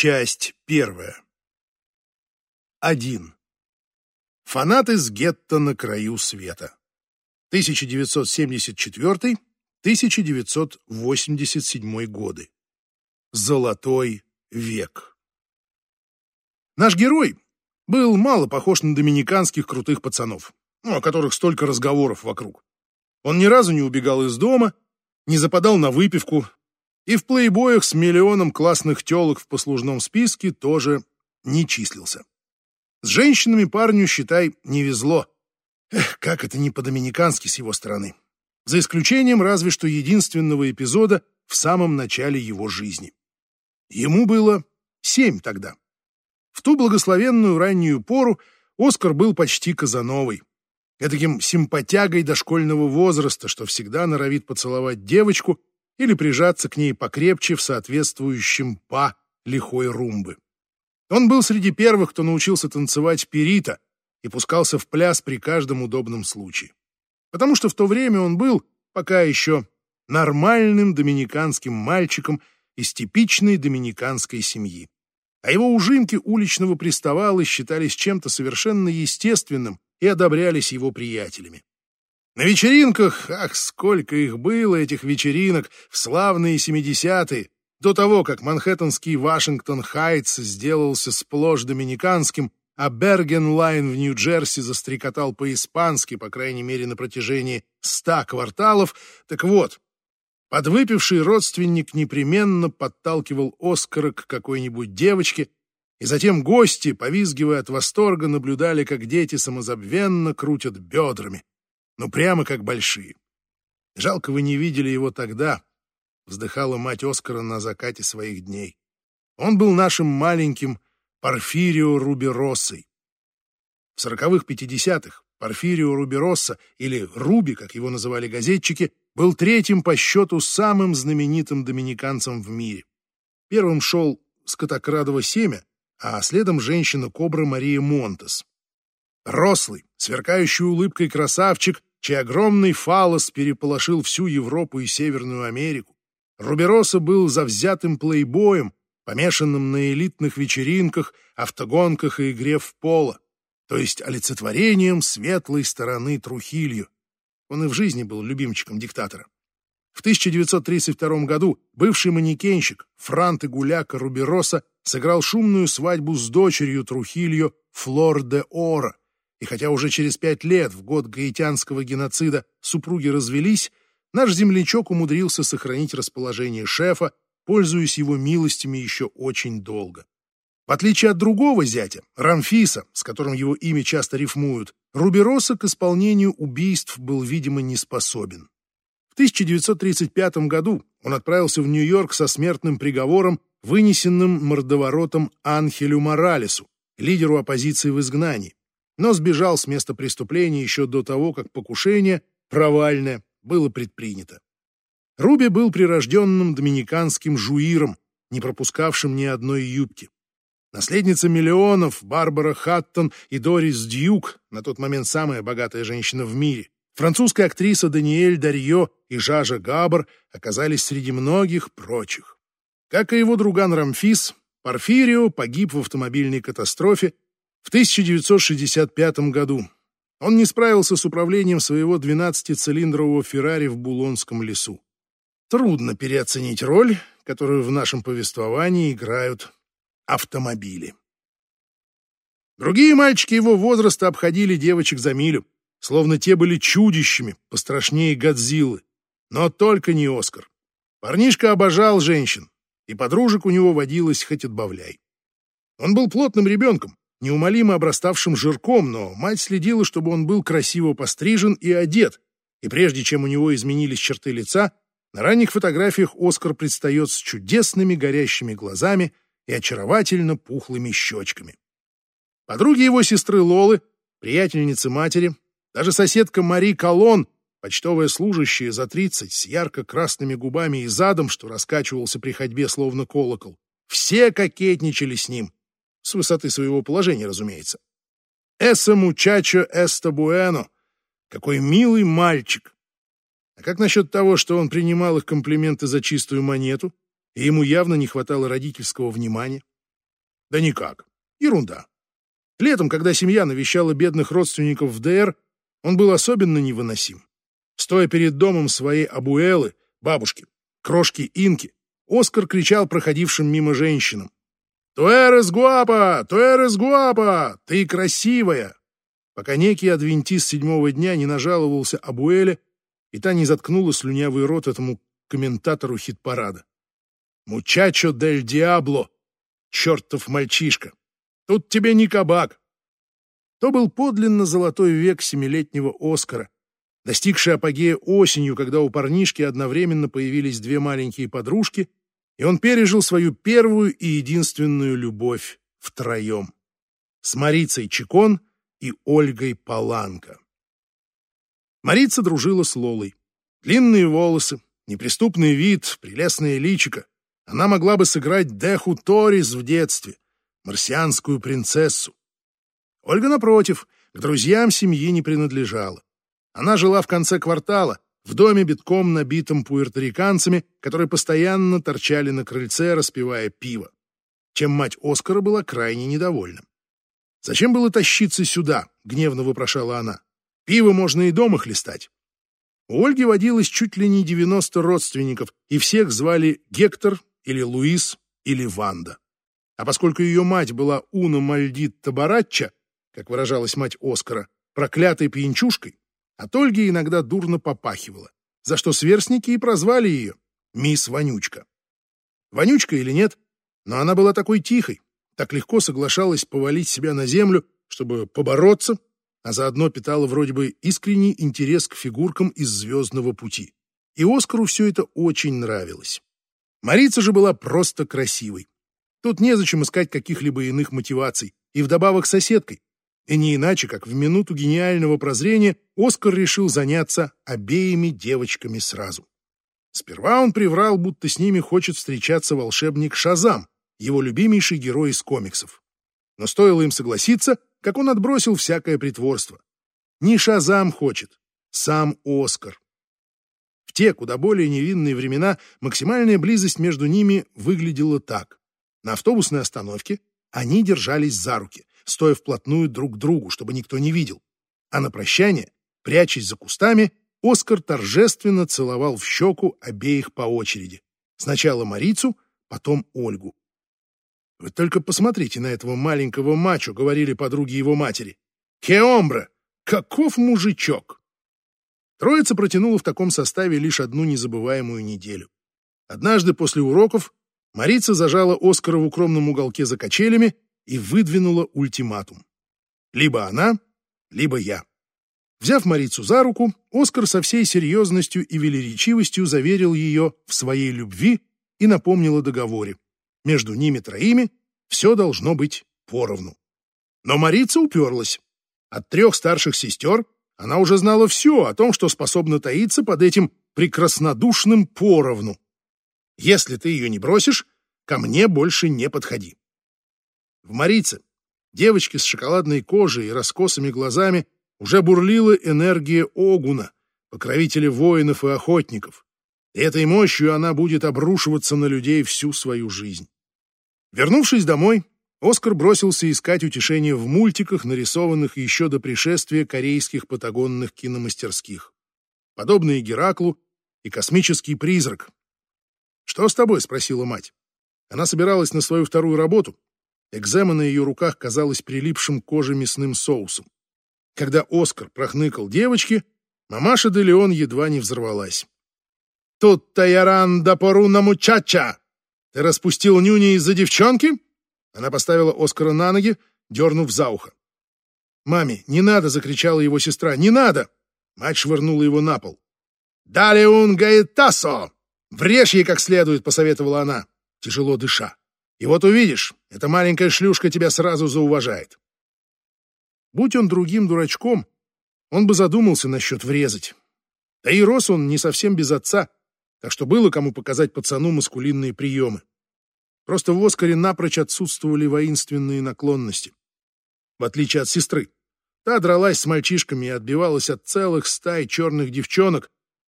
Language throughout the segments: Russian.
Часть первая. Один. Фанат из гетто на краю света. 1974-1987 годы. Золотой век. Наш герой был мало похож на доминиканских крутых пацанов, ну, о которых столько разговоров вокруг. Он ни разу не убегал из дома, не западал на выпивку, и в плейбоях с миллионом классных телок в послужном списке тоже не числился. С женщинами парню, считай, не везло. Эх, как это не по-доминикански с его стороны. За исключением разве что единственного эпизода в самом начале его жизни. Ему было семь тогда. В ту благословенную раннюю пору Оскар был почти Казановой. Этаким симпатягой дошкольного возраста, что всегда норовит поцеловать девочку или прижаться к ней покрепче в соответствующем па лихой румбы. Он был среди первых, кто научился танцевать перита и пускался в пляс при каждом удобном случае. Потому что в то время он был, пока еще, нормальным доминиканским мальчиком из типичной доминиканской семьи. А его ужинки уличного приставалы считались чем-то совершенно естественным и одобрялись его приятелями. На вечеринках, ах, сколько их было, этих вечеринок, в славные семидесятые, до того, как манхэттенский Вашингтон-Хайтс сделался сплошь доминиканским, а Берген-Лайн в Нью-Джерси застрекотал по-испански, по крайней мере, на протяжении ста кварталов. Так вот, подвыпивший родственник непременно подталкивал Оскара к какой-нибудь девочке, и затем гости, повизгивая от восторга, наблюдали, как дети самозабвенно крутят бедрами ну прямо как большие. Жалко, вы не видели его тогда, вздыхала мать Оскара на закате своих дней. Он был нашим маленьким Порфирио Рубероссой. В сороковых-пятидесятых Порфирио Руберосса, или Руби, как его называли газетчики, был третьим по счету самым знаменитым доминиканцем в мире. Первым шел скотокрадово семя, а следом женщина-кобра Мария Монтес. Рослый, сверкающий улыбкой красавчик чей огромный фалос переполошил всю Европу и Северную Америку. Рубероса был завзятым плейбоем, помешанным на элитных вечеринках, автогонках и игре в поло, то есть олицетворением светлой стороны Трухилью. Он и в жизни был любимчиком диктатора. В 1932 году бывший манекенщик Франт Гуляка Рубероса сыграл шумную свадьбу с дочерью Трухильо Флор де Ора, и хотя уже через пять лет, в год гаитянского геноцида, супруги развелись, наш землячок умудрился сохранить расположение шефа, пользуясь его милостями еще очень долго. В отличие от другого зятя, Рамфиса, с которым его имя часто рифмуют, Рубероса к исполнению убийств был, видимо, не способен. В 1935 году он отправился в Нью-Йорк со смертным приговором, вынесенным мордоворотом Анхелю Моралесу, лидеру оппозиции в изгнании но сбежал с места преступления еще до того, как покушение, провальное, было предпринято. Руби был прирожденным доминиканским жуиром, не пропускавшим ни одной юбки. Наследница миллионов Барбара Хаттон и Дорис Дьюк, на тот момент самая богатая женщина в мире, французская актриса Даниэль Дарье и Жажа Габр оказались среди многих прочих. Как и его друган Рамфис, Порфирио погиб в автомобильной катастрофе в 1965 году он не справился с управлением своего 12-цилиндрового Феррари в Булонском лесу. Трудно переоценить роль, которую в нашем повествовании играют автомобили. Другие мальчики его возраста обходили девочек за милю, словно те были чудищами, пострашнее Годзиллы. Но только не Оскар. Парнишка обожал женщин, и подружек у него водилось хоть отбавляй. Он был плотным ребенком, неумолимо обраставшим жирком, но мать следила, чтобы он был красиво пострижен и одет, и прежде чем у него изменились черты лица, на ранних фотографиях Оскар предстает с чудесными горящими глазами и очаровательно пухлыми щечками. Подруги его сестры Лолы, приятельницы матери, даже соседка Мари Колон, почтовая служащая за тридцать, с ярко-красными губами и задом, что раскачивался при ходьбе словно колокол, все кокетничали с ним, с высоты своего положения, разумеется. «Эссе мучачо эста буэно» — какой милый мальчик. А как насчет того, что он принимал их комплименты за чистую монету, и ему явно не хватало родительского внимания? Да никак. Ерунда. Летом, когда семья навещала бедных родственников в ДР, он был особенно невыносим. Стоя перед домом своей абуэлы, бабушки, крошки Инки, Оскар кричал проходившим мимо женщинам. «Туэрес гуапа! Туэрес гуапа! Ты красивая!» Пока некий адвентист седьмого дня не нажаловался Абуэле, и та не заткнула слюнявый рот этому комментатору хит-парада. «Мучачо дель Диабло! Чертов мальчишка! Тут тебе не кабак!» То был подлинно золотой век семилетнего Оскара, достигший апогея осенью, когда у парнишки одновременно появились две маленькие подружки, и он пережил свою первую и единственную любовь втроем с Марицей Чекон и Ольгой Паланко. Марица дружила с Лолой. Длинные волосы, неприступный вид, прелестное личико. Она могла бы сыграть Деху Торис в детстве, марсианскую принцессу. Ольга, напротив, к друзьям семьи не принадлежала. Она жила в конце квартала, в доме, битком набитом пуэрториканцами, которые постоянно торчали на крыльце, распивая пиво, чем мать Оскара была крайне недовольна. «Зачем было тащиться сюда?» — гневно вопрошала она. «Пиво можно и дома хлестать». У Ольги водилось чуть ли не 90 родственников, и всех звали Гектор или Луис или Ванда. А поскольку ее мать была Уна Мальдитта Барачча, как выражалась мать Оскара, проклятой пьянчушкой, от Ольги иногда дурно попахивало, за что сверстники и прозвали ее «Мисс Вонючка». Вонючка или нет, но она была такой тихой, так легко соглашалась повалить себя на землю, чтобы побороться, а заодно питала вроде бы искренний интерес к фигуркам из «Звездного пути». И Оскару все это очень нравилось. Марица же была просто красивой. Тут незачем искать каких-либо иных мотиваций, и вдобавок соседкой. И не иначе, как в минуту гениального прозрения Оскар решил заняться обеими девочками сразу. Сперва он приврал, будто с ними хочет встречаться волшебник Шазам, его любимейший герой из комиксов. Но стоило им согласиться, как он отбросил всякое притворство. Не Шазам хочет, сам Оскар. В те куда более невинные времена максимальная близость между ними выглядела так. На автобусной остановке они держались за руки, стоя вплотную друг к другу, чтобы никто не видел. А на прощание, прячась за кустами, Оскар торжественно целовал в щеку обеих по очереди. Сначала Марицу, потом Ольгу. «Вы только посмотрите на этого маленького мачо», — говорили подруги его матери. «Хеомбра! Каков мужичок!» Троица протянула в таком составе лишь одну незабываемую неделю. Однажды после уроков Марица зажала Оскара в укромном уголке за качелями и выдвинула ультиматум. Либо она, либо я. Взяв Марицу за руку, Оскар со всей серьезностью и велеречивостью заверил ее в своей любви и напомнил о договоре. Между ними троими все должно быть поровну. Но Марица уперлась. От трех старших сестер она уже знала все о том, что способно таиться под этим прекраснодушным поровну. Если ты ее не бросишь, ко мне больше не подходи. В Марице, девочке с шоколадной кожей и раскосыми глазами, уже бурлила энергия Огуна, покровителя воинов и охотников. Этой мощью она будет обрушиваться на людей всю свою жизнь. Вернувшись домой, Оскар бросился искать утешение в мультиках, нарисованных еще до пришествия корейских патагонных киномастерских. Подобные Гераклу и космический призрак. «Что с тобой?» — спросила мать. Она собиралась на свою вторую работу, Экзема на ее руках казалась прилипшим к коже мясным соусом. Когда Оскар прохныкал девочки, мамаша де Леон едва не взорвалась. «Тут таяран да пору на мучача! Ты распустил нюни из-за девчонки?» Она поставила Оскара на ноги, дернув за ухо. «Маме, не надо!» — закричала его сестра. «Не надо!» Мать швырнула его на пол. «Дали un гаэтасо! Врежь ей как следует!» — посоветовала она, тяжело дыша. И вот увидишь, эта маленькая шлюшка тебя сразу зауважает. Будь он другим дурачком, он бы задумался насчет врезать. Да и рос он не совсем без отца, так что было кому показать пацану маскулинные приемы. Просто в Оскаре напрочь отсутствовали воинственные наклонности. В отличие от сестры. Та дралась с мальчишками и отбивалась от целых стай черных девчонок,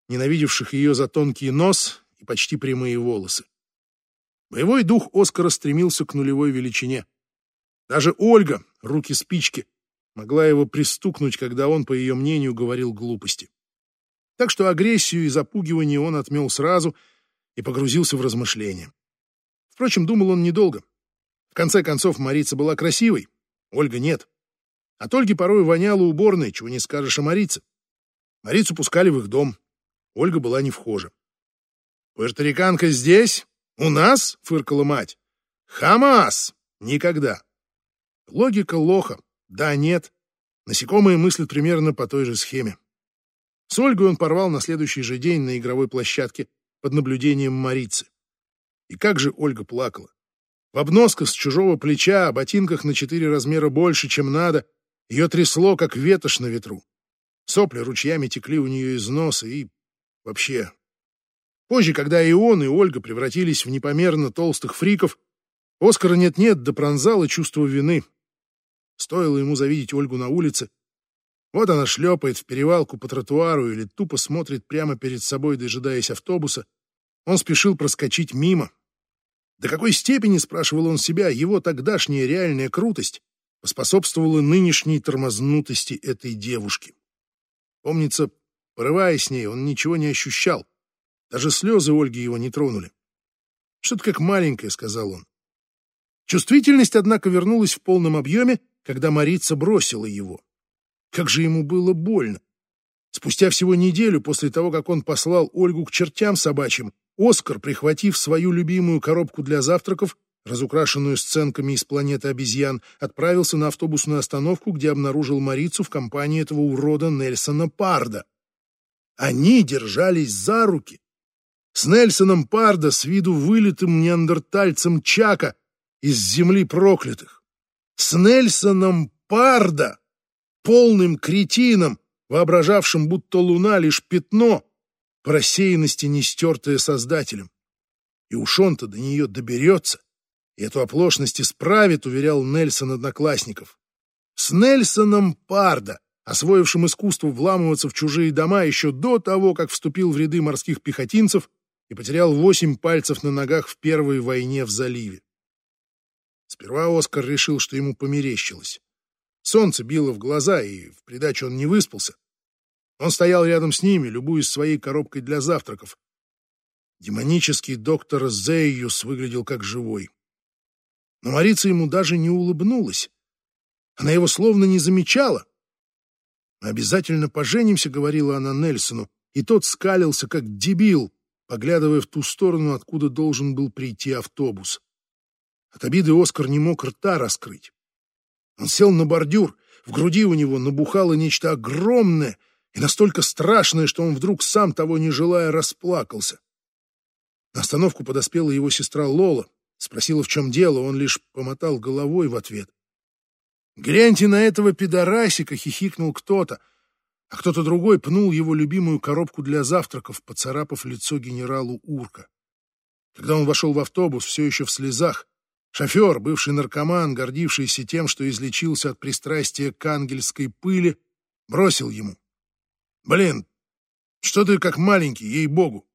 ненавидевших ее за тонкий нос и почти прямые волосы. Боевой дух Оскара стремился к нулевой величине. Даже Ольга, руки спички, могла его пристукнуть, когда он, по ее мнению, говорил глупости. Так что агрессию и запугивание он отмел сразу и погрузился в размышления. Впрочем, думал он недолго. В конце концов, Марица была красивой, Ольга нет. От Ольги порой воняло уборной, чего не скажешь о Марице. Марицу пускали в их дом. Ольга была не вхожа. «Пуэрториканка здесь? У нас?» — фыркала мать. «Хамас! Никогда!» Логика лоха. Да, нет. Насекомые мыслят примерно по той же схеме. С Ольгой он порвал на следующий же день на игровой площадке под наблюдением Марицы. И как же Ольга плакала. В обносках с чужого плеча, о ботинках на четыре размера больше, чем надо, ее трясло, как ветошь на ветру. Сопли ручьями текли у нее из носа и вообще. Позже, когда и он, и Ольга превратились в непомерно толстых фриков, Оскара нет-нет да пронзало чувство вины. Стоило ему завидеть Ольгу на улице. Вот она шлепает в перевалку по тротуару или тупо смотрит прямо перед собой, дожидаясь автобуса. Он спешил проскочить мимо. До какой степени, спрашивал он себя, его тогдашняя реальная крутость поспособствовала нынешней тормознутости этой девушки. Помнится, порываясь с ней, он ничего не ощущал. Даже слезы Ольги его не тронули. «Что-то как маленькое», — сказал он. Чувствительность, однако, вернулась в полном объеме, когда Марица бросила его. Как же ему было больно. Спустя всего неделю после того, как он послал Ольгу к чертям собачьим, Оскар, прихватив свою любимую коробку для завтраков, разукрашенную сценками из планеты обезьян, отправился на автобусную остановку, где обнаружил Марицу в компании этого урода Нельсона Парда. Они держались за руки. С Нельсоном Парда, с виду вылитым неандертальцем Чака, из земли проклятых с Нельсоном Парда, полным кретином, воображавшим, будто луна лишь пятно, по рассеянности не стертое создателем. И уж он-то до нее доберется, и эту оплошность исправит, уверял Нельсон одноклассников. С Нельсоном Парда, освоившим искусство вламываться в чужие дома еще до того, как вступил в ряды морских пехотинцев и потерял восемь пальцев на ногах в первой войне в заливе. Сперва Оскар решил, что ему померещилось. Солнце било в глаза, и в придачу он не выспался. Он стоял рядом с ними, любуясь своей коробкой для завтраков. Демонический доктор Зейюс выглядел как живой. Но Марица ему даже не улыбнулась. Она его словно не замечала. «Мы обязательно поженимся», — говорила она Нельсону, и тот скалился, как дебил, поглядывая в ту сторону, откуда должен был прийти автобус. От обиды Оскар не мог рта раскрыть. Он сел на бордюр, в груди у него набухало нечто огромное и настолько страшное, что он вдруг сам того не желая расплакался. На остановку подоспела его сестра Лола, спросила, в чем дело, он лишь помотал головой в ответ. «Гляньте на этого пидорасика!» — хихикнул кто-то, а кто-то другой пнул его любимую коробку для завтраков, поцарапав лицо генералу Урка. Когда он вошел в автобус, все еще в слезах, Шофер, бывший наркоман, гордившийся тем, что излечился от пристрастия к ангельской пыли, бросил ему. «Блин, что ты как маленький, ей-богу!»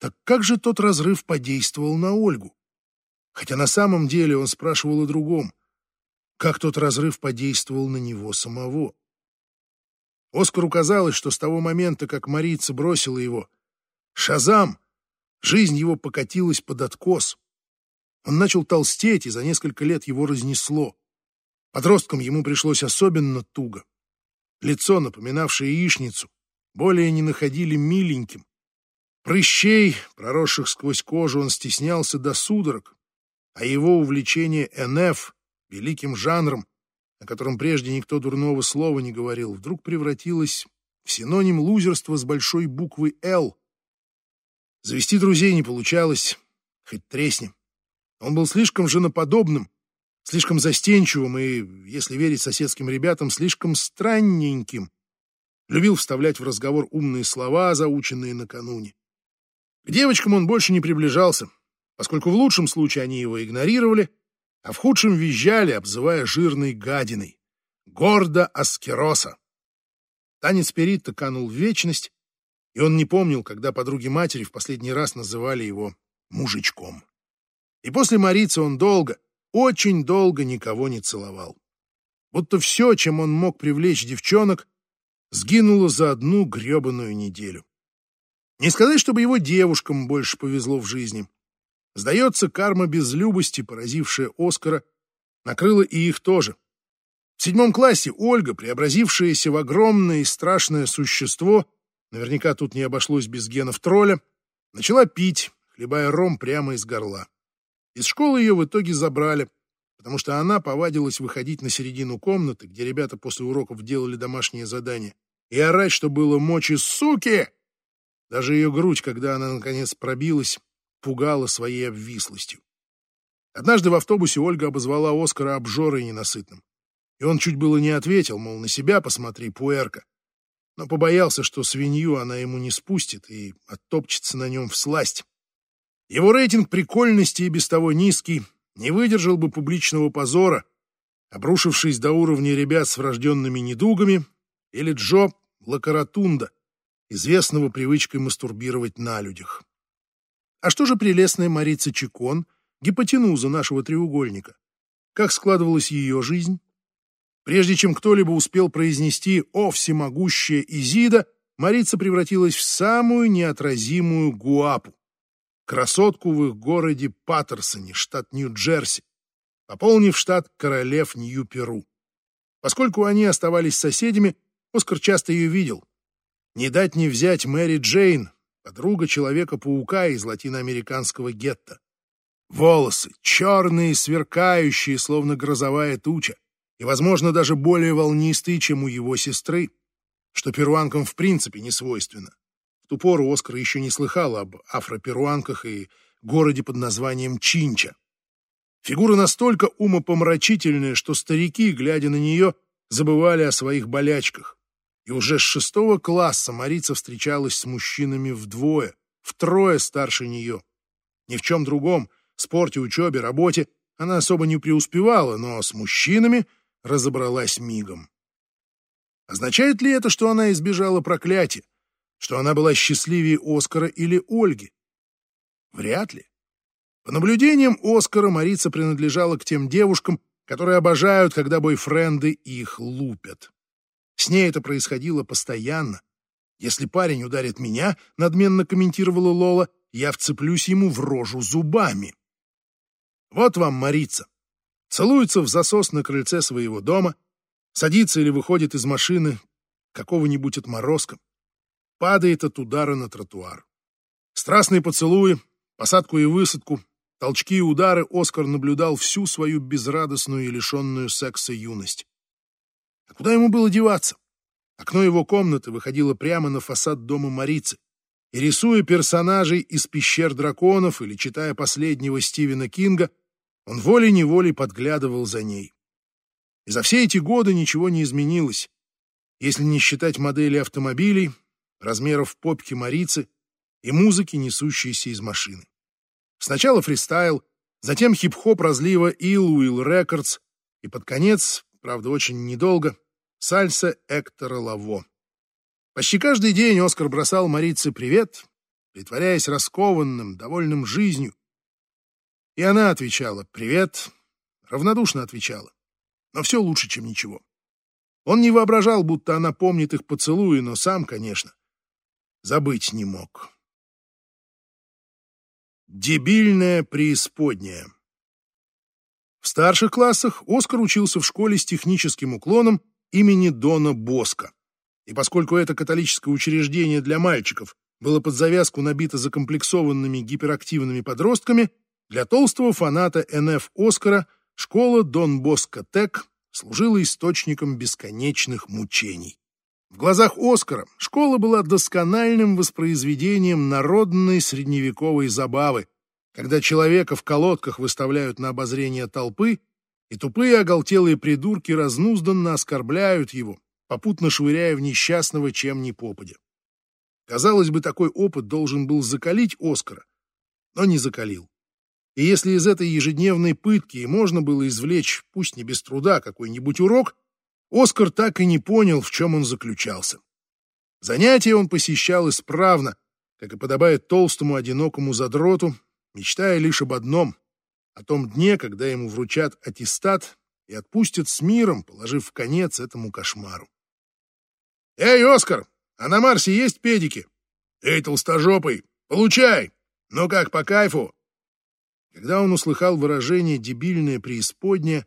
Так как же тот разрыв подействовал на Ольгу? Хотя на самом деле он спрашивал о другом. Как тот разрыв подействовал на него самого? Оскару казалось, что с того момента, как Марица бросила его, Шазам, жизнь его покатилась под откос. Он начал толстеть, и за несколько лет его разнесло. Подросткам ему пришлось особенно туго. Лицо, напоминавшее яичницу, более не находили миленьким. Прыщей, проросших сквозь кожу, он стеснялся до судорог, а его увлечение НФ, великим жанром, о котором прежде никто дурного слова не говорил, вдруг превратилось в синоним лузерства с большой буквы «Л». Завести друзей не получалось, хоть тресни. Он был слишком женоподобным, слишком застенчивым и, если верить соседским ребятам, слишком странненьким. Любил вставлять в разговор умные слова, заученные накануне. К девочкам он больше не приближался, поскольку в лучшем случае они его игнорировали, а в худшем визжали, обзывая жирной гадиной. Гордо Аскероса. Танец Перитта канул в вечность, и он не помнил, когда подруги матери в последний раз называли его мужичком. И после Марицы он долго, очень долго никого не целовал. Будто все, чем он мог привлечь девчонок, сгинуло за одну гребаную неделю. Не сказать, чтобы его девушкам больше повезло в жизни. Сдается, карма безлюбости, поразившая Оскара, накрыла и их тоже. В седьмом классе Ольга, преобразившаяся в огромное и страшное существо, наверняка тут не обошлось без генов тролля, начала пить, хлебая ром прямо из горла. Из школы ее в итоге забрали, потому что она повадилась выходить на середину комнаты, где ребята после уроков делали домашние задания, и орать, что было мочи «Суки!». Даже ее грудь, когда она наконец пробилась, пугала своей обвислостью. Однажды в автобусе Ольга обозвала Оскара обжорой ненасытным. И он чуть было не ответил, мол, на себя посмотри, пуэрка. Но побоялся, что свинью она ему не спустит и оттопчется на нем в сласть. Его рейтинг прикольности и без того низкий, не выдержал бы публичного позора, обрушившись до уровня ребят с врожденными недугами или Джо Лакаратунда, известного привычкой мастурбировать на людях. А что же прелестная Марица Чекон, гипотенуза нашего треугольника? Как складывалась ее жизнь? Прежде чем кто-либо успел произнести «О, всемогущая Изида», Марица превратилась в самую неотразимую гуапу, красотку в их городе Паттерсоне, штат Нью-Джерси, пополнив штат королев Нью-Перу. Поскольку они оставались соседями, Оскар часто ее видел. Не дать не взять Мэри Джейн, подруга Человека-паука из латиноамериканского гетто. Волосы, черные, сверкающие, словно грозовая туча, и, возможно, даже более волнистые, чем у его сестры, что перуанкам в принципе не свойственно. В ту пору Оскар еще не слыхал об афроперуанках и городе под названием Чинча. Фигура настолько умопомрачительная, что старики, глядя на нее, забывали о своих болячках. И уже с шестого класса Марица встречалась с мужчинами вдвое, втрое старше нее. Ни в чем другом, спорте, учебе, работе она особо не преуспевала, но с мужчинами — разобралась мигом. Означает ли это, что она избежала проклятия? Что она была счастливее Оскара или Ольги? Вряд ли. По наблюдениям Оскара Марица принадлежала к тем девушкам, которые обожают, когда бойфренды их лупят. С ней это происходило постоянно. Если парень ударит меня, надменно комментировала Лола, я вцеплюсь ему в рожу зубами. Вот вам Марица целуется в засос на крыльце своего дома, садится или выходит из машины какого-нибудь отморозка, падает от удара на тротуар. Страстные поцелуи, посадку и высадку, толчки и удары Оскар наблюдал всю свою безрадостную и лишенную секса юность. А куда ему было деваться? Окно его комнаты выходило прямо на фасад дома Марицы, и, рисуя персонажей из пещер драконов или читая последнего Стивена Кинга, он волей-неволей подглядывал за ней. И за все эти годы ничего не изменилось, если не считать модели автомобилей, размеров попки Марицы и музыки, несущейся из машины. Сначала фристайл, затем хип-хоп разлива Ill Will Records и под конец, правда очень недолго, сальса Эктора Лаво. Почти каждый день Оскар бросал Марице привет, притворяясь раскованным, довольным жизнью, и она отвечала «Привет», равнодушно отвечала. Но все лучше, чем ничего. Он не воображал, будто она помнит их поцелуи, но сам, конечно, забыть не мог. Дебильная преисподняя. Старших классах Оскар учился в школе с техническим уклоном имени Дона Боска. И поскольку это католическое учреждение для мальчиков было под завязку набито закомплексованными гиперактивными подростками, для толстого фаната НФ Оскара школа Дон Боско Тек служила источником бесконечных мучений. В глазах Оскара школа была доскональным воспроизведением народной средневековой забавы, когда человека в колодках выставляют на обозрение толпы, и тупые оголтелые придурки разнузданно оскорбляют его, попутно швыряя в несчастного чем ни попадя. Казалось бы, такой опыт должен был закалить Оскара, но не закалил. И если из этой ежедневной пытки можно было извлечь, пусть не без труда, какой-нибудь урок, Оскар так и не понял, в чем он заключался. Занятия он посещал исправно, как и подобает толстому одинокому задроту, мечтая лишь об одном о том дне, когда ему вручат аттестат и отпустят с миром, положив конец этому кошмару. «Эй, Оскар, а на Марсе есть педики?» «Эй, толстожопый, получай! Ну как, по кайфу?» Когда он услыхал выражение «дебильное преисподняя»,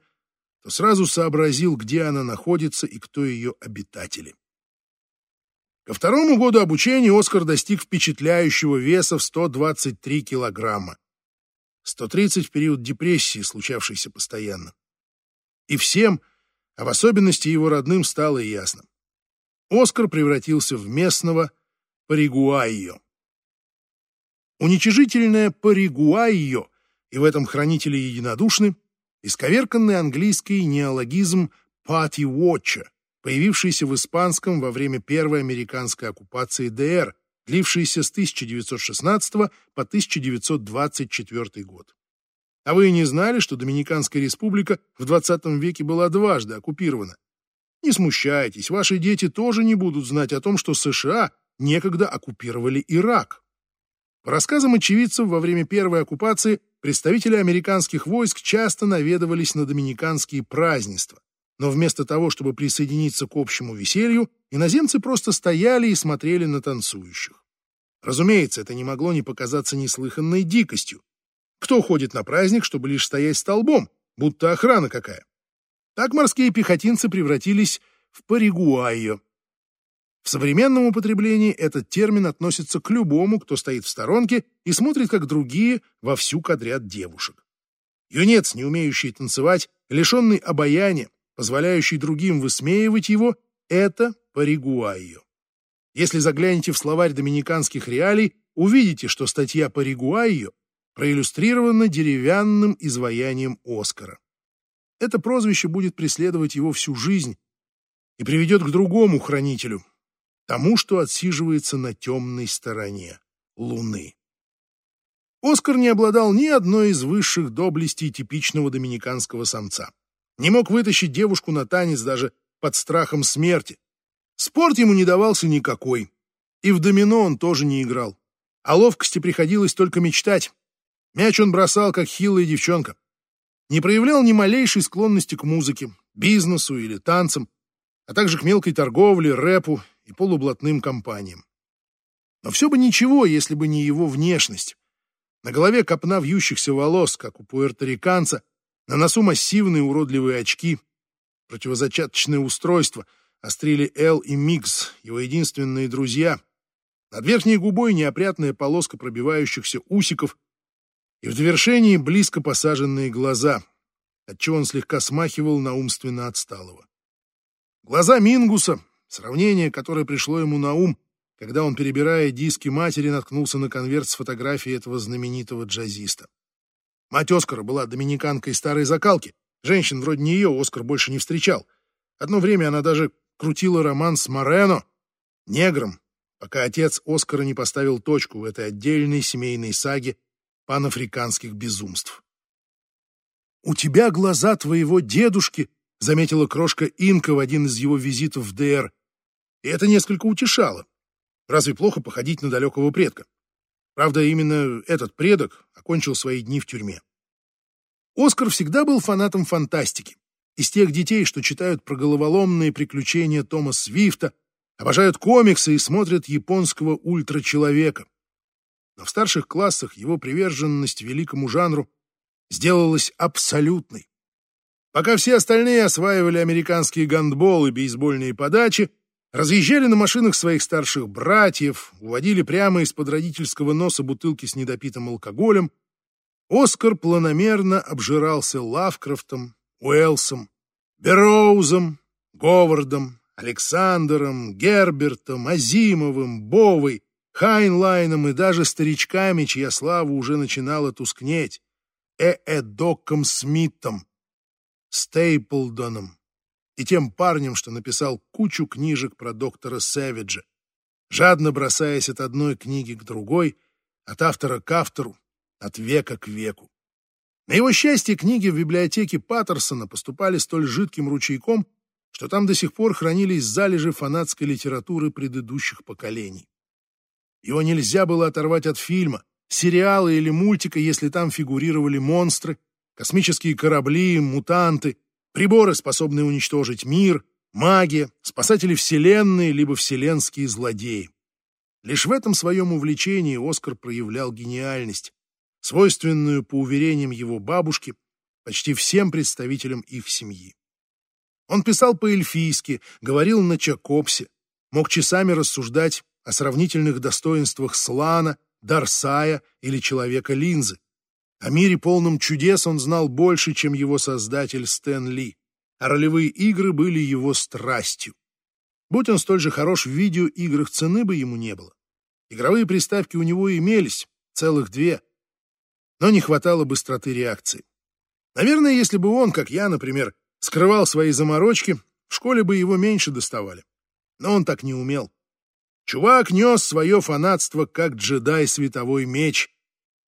то сразу сообразил, где она находится и кто ее обитатели. Ко второму году обучения Оскар достиг впечатляющего веса в 123 килограмма. 130 в период депрессии, случавшейся постоянно. И всем, а в особенности его родным, стало ясно. Оскар превратился в местного паригуайо. Уничижительное паригуайо, и в этом хранители единодушны, исковерканный английский неологизм «party watcher», появившийся в испанском во время первой американской оккупации ДР, длившейся с 1916 по 1924 год. А вы не знали, что Доминиканская республика в 20 веке была дважды оккупирована? Не смущайтесь, ваши дети тоже не будут знать о том, что США некогда оккупировали Ирак. По рассказам очевидцев, во время первой оккупации представители американских войск часто наведывались на доминиканские празднества. Но вместо того, чтобы присоединиться к общему веселью, иноземцы просто стояли и смотрели на танцующих. Разумеется, это не могло не показаться неслыханной дикостью. Кто ходит на праздник, чтобы лишь стоять столбом, будто охрана какая? Так морские пехотинцы превратились в паригуайо. В современном употреблении этот термин относится к любому, кто стоит в сторонке и смотрит, как другие вовсю кадрят девушек. Юнец, не умеющий танцевать, лишенный обаяния, позволяющий другим высмеивать его, это паригуайо. Если заглянете в словарь доминиканских реалий, увидите, что статья паригуайо проиллюстрирована деревянным изваянием Оскара. Это прозвище будет преследовать его всю жизнь и приведет к другому хранителю, тому, что отсиживается на темной стороне Луны. Оскар не обладал ни одной из высших доблестей типичного доминиканского самца. Не мог вытащить девушку на танец даже под страхом смерти. Спорт ему не давался никакой. И в домино он тоже не играл. О ловкости приходилось только мечтать. Мяч он бросал, как хилая девчонка не проявлял ни малейшей склонности к музыке, бизнесу или танцам, а также к мелкой торговле, рэпу и полублатным компаниям. Но все бы ничего, если бы не его внешность. На голове копна вьющихся волос, как у пуэрториканца, на носу массивные уродливые очки, противозачаточное устройство, острили Эл и Микс, его единственные друзья. Над верхней губой неопрятная полоска пробивающихся усиков, и в довершении близко посаженные глаза, отчего он слегка смахивал на умственно отсталого. Глаза Мингуса, сравнение, которое пришло ему на ум, когда он, перебирая диски матери, наткнулся на конверт с фотографией этого знаменитого джазиста. Мать Оскара была доминиканкой старой закалки. Женщин вроде нее Оскар больше не встречал. Одно время она даже крутила роман с Морено, негром, пока отец Оскара не поставил точку в этой отдельной семейной саге панафриканских безумств. «У тебя глаза твоего дедушки», — заметила крошка Инка в один из его визитов в ДР. И это несколько утешало. Разве плохо походить на далекого предка? Правда, именно этот предок окончил свои дни в тюрьме. Оскар всегда был фанатом фантастики. Из тех детей, что читают про головоломные приключения Тома Свифта, обожают комиксы и смотрят японского ультрачеловека но в старших классах его приверженность великому жанру сделалась абсолютной. Пока все остальные осваивали американские гандбол и бейсбольные подачи, разъезжали на машинах своих старших братьев, уводили прямо из-под родительского носа бутылки с недопитым алкоголем, Оскар планомерно обжирался Лавкрафтом, Уэлсом, Бероузом, Говардом, Александром, Гербертом, Азимовым, Бовой, Хайнлайном и даже старичками, чья слава уже начинала тускнеть, Ээдоком Смитом, Стейплдоном и тем парнем, что написал кучу книжек про доктора Сэвиджа, жадно бросаясь от одной книги к другой, от автора к автору, от века к веку. На его счастье, книги в библиотеке Паттерсона поступали столь жидким ручейком, что там до сих пор хранились залежи фанатской литературы предыдущих поколений. Его нельзя было оторвать от фильма, сериала или мультика, если там фигурировали монстры, Космические корабли, мутанты, приборы, способные уничтожить мир, магия, спасатели Вселенной, либо вселенские злодеи. Лишь в этом своем увлечении Оскар проявлял гениальность, свойственную, по уверениям его бабушки, почти всем представителям их семьи. Он писал по-эльфийски, говорил на чакопсе, мог часами рассуждать о сравнительных достоинствах Слана, Дарсая или Человека-линзы. О мире полном чудес он знал больше, чем его создатель Стэн Ли, а ролевые игры были его страстью. Будь он столь же хорош в видеоиграх, цены бы ему не было. Игровые приставки у него имелись, целых две, но не хватало быстроты реакции. Наверное, если бы он, как я, например, скрывал свои заморочки, в школе бы его меньше доставали. Но он так не умел. Чувак нес свое фанатство, как джедай световой меч,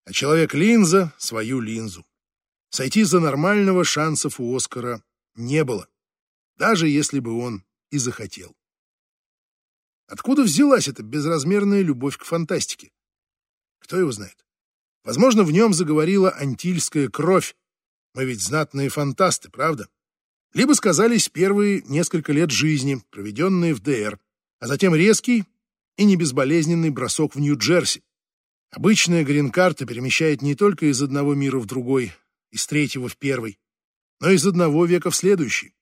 а человек-линза — свою линзу. Сойти за нормального шансов у Оскара не было, даже если бы он и захотел. Откуда взялась эта безразмерная любовь к фантастике? Кто его знает? Возможно, в нем заговорила антильская кровь. Мы ведь знатные фантасты, правда? Либо сказались первые несколько лет жизни, проведенные в ДР, а затем резкий и не безболезненный бросок в Нью-Джерси. Обычная грин-карта перемещает не только из одного мира в другой, из третьего в первый, но из одного века в следующий.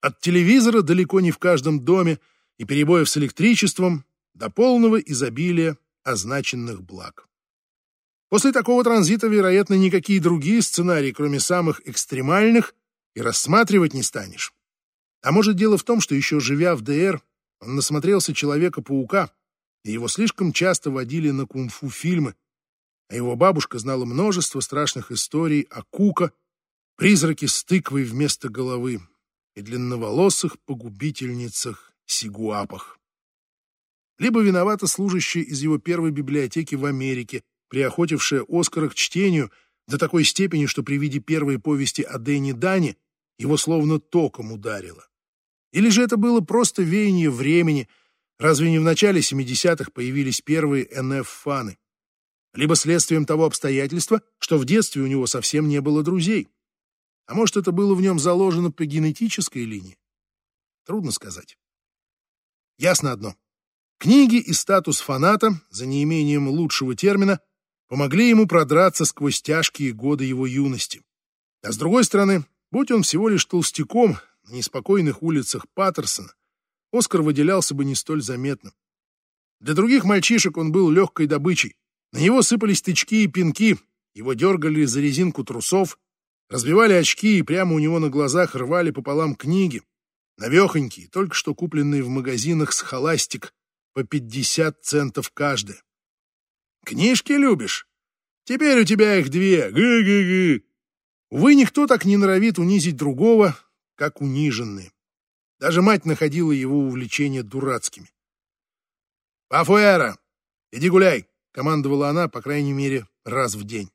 От телевизора далеко не в каждом доме и перебоев с электричеством до полного изобилия означенных благ. После такого транзита, вероятно, никакие другие сценарии, кроме самых экстремальных, и рассматривать не станешь. А может, дело в том, что еще живя в ДР, он насмотрелся Человека-паука, и его слишком часто водили на кунг-фу фильмы, а его бабушка знала множество страшных историй о Кука, призраке с тыквой вместо головы и длинноволосых погубительницах-сигуапах. Либо виновата служащая из его первой библиотеки в Америке, приохотившая Оскара к чтению до такой степени, что при виде первой повести о Дэнни Дане его словно током ударило. Или же это было просто веяние времени — Разве не в начале 70-х появились первые НФ-фаны? Либо следствием того обстоятельства, что в детстве у него совсем не было друзей. А может, это было в нем заложено по генетической линии? Трудно сказать. Ясно одно. Книги и статус фаната, за неимением лучшего термина, помогли ему продраться сквозь тяжкие годы его юности. А с другой стороны, будь он всего лишь толстяком на неспокойных улицах Паттерсона, Оскар выделялся бы не столь заметно. Для других мальчишек он был легкой добычей. На него сыпались тычки и пинки, его дергали за резинку трусов, разбивали очки и прямо у него на глазах рвали пополам книги, навехонькие, только что купленные в магазинах с холастик по 50 центов каждая. «Книжки любишь? Теперь у тебя их две. Гы-гы-гы!» Увы, никто так не норовит унизить другого, как униженные. Даже мать находила его увлечения дурацкими. «Пафуэра! Иди гуляй!» — командовала она, по крайней мере, раз в день.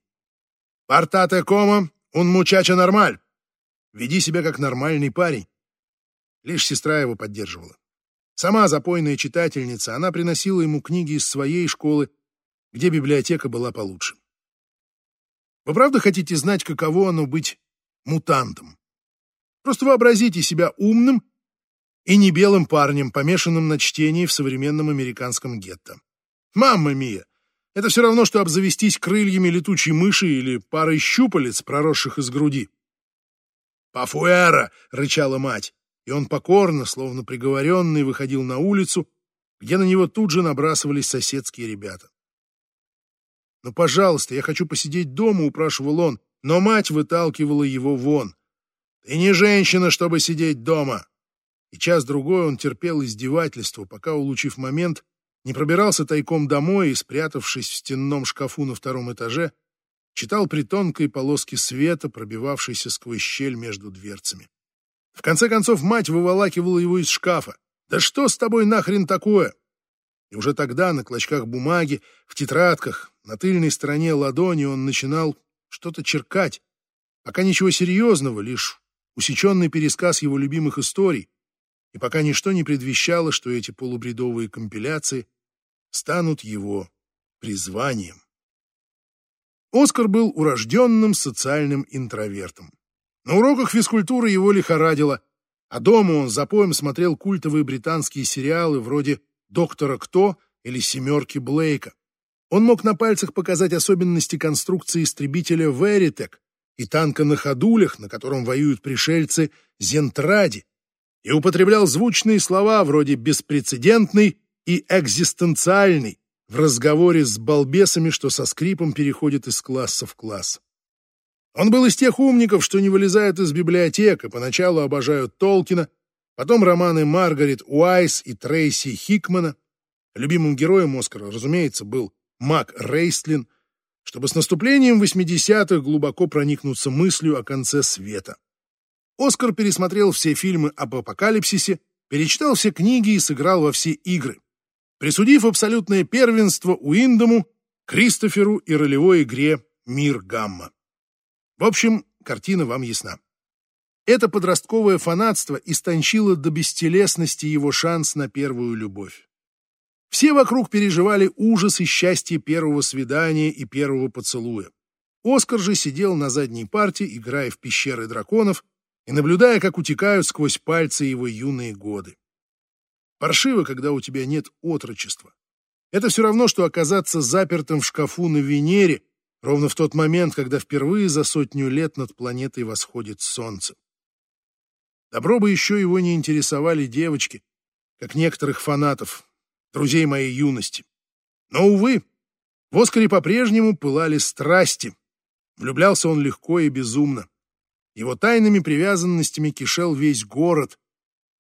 «Портате кома, он мучача нормаль!» «Веди себя как нормальный парень!» Лишь сестра его поддерживала. Сама запойная читательница, она приносила ему книги из своей школы, где библиотека была получше. Вы правда хотите знать, каково оно быть мутантом? Просто вообразите себя умным и не белым парнем, помешанным на чтении в современном американском гетто. Мамма мия! Это все равно, что обзавестись крыльями летучей мыши или парой щупалец, проросших из груди. «Пафуэра!» — рычала мать, и он покорно, словно приговоренный, выходил на улицу, где на него тут же набрасывались соседские ребята. «Ну, пожалуйста, я хочу посидеть дома», — упрашивал он, но мать выталкивала его вон. «Ты не женщина, чтобы сидеть дома и час-другой он терпел издевательство, пока, улучив момент, не пробирался тайком домой и, спрятавшись в стенном шкафу на втором этаже, читал при тонкой полоске света, пробивавшейся сквозь щель между дверцами. В конце концов, мать выволакивала его из шкафа. «Да что с тобой нахрен такое?» И уже тогда на клочках бумаги, в тетрадках, на тыльной стороне ладони он начинал что-то черкать. Пока ничего серьезного, лишь усеченный пересказ его любимых историй, и пока ничто не предвещало, что эти полубредовые компиляции станут его призванием. Оскар был урожденным социальным интровертом. На уроках физкультуры его лихорадило, а дома он за поем смотрел культовые британские сериалы вроде «Доктора Кто» или «Семерки Блейка». Он мог на пальцах показать особенности конструкции истребителя «Веритек» и танка на ходулях, на котором воюют пришельцы «Зентради», и употреблял звучные слова вроде «беспрецедентный» и «экзистенциальный» в разговоре с балбесами, что со скрипом переходит из класса в класс. Он был из тех умников, что не вылезают из библиотек и поначалу обожают Толкина, потом романы Маргарет Уайс и Трейси Хикмана. Любимым героем Оскара, разумеется, был Мак Рейстлин, чтобы с наступлением 80-х глубоко проникнуться мыслью о конце света. Оскар пересмотрел все фильмы об апокалипсисе, перечитал все книги и сыграл во все игры, присудив абсолютное первенство Уиндому, Кристоферу и ролевой игре «Мир Гамма». В общем, картина вам ясна. Это подростковое фанатство истончило до бестелесности его шанс на первую любовь. Все вокруг переживали ужас и счастье первого свидания и первого поцелуя. Оскар же сидел на задней парте, играя в пещеры драконов и наблюдая, как утекают сквозь пальцы его юные годы. Паршиво, когда у тебя нет отрочества. Это все равно, что оказаться запертым в шкафу на Венере ровно в тот момент, когда впервые за сотню лет над планетой восходит солнце. Добро бы еще его не интересовали девочки, как некоторых фанатов, друзей моей юности. Но, увы, в Оскаре по-прежнему пылали страсти. Влюблялся он легко и безумно. Его тайными привязанностями кишел весь город,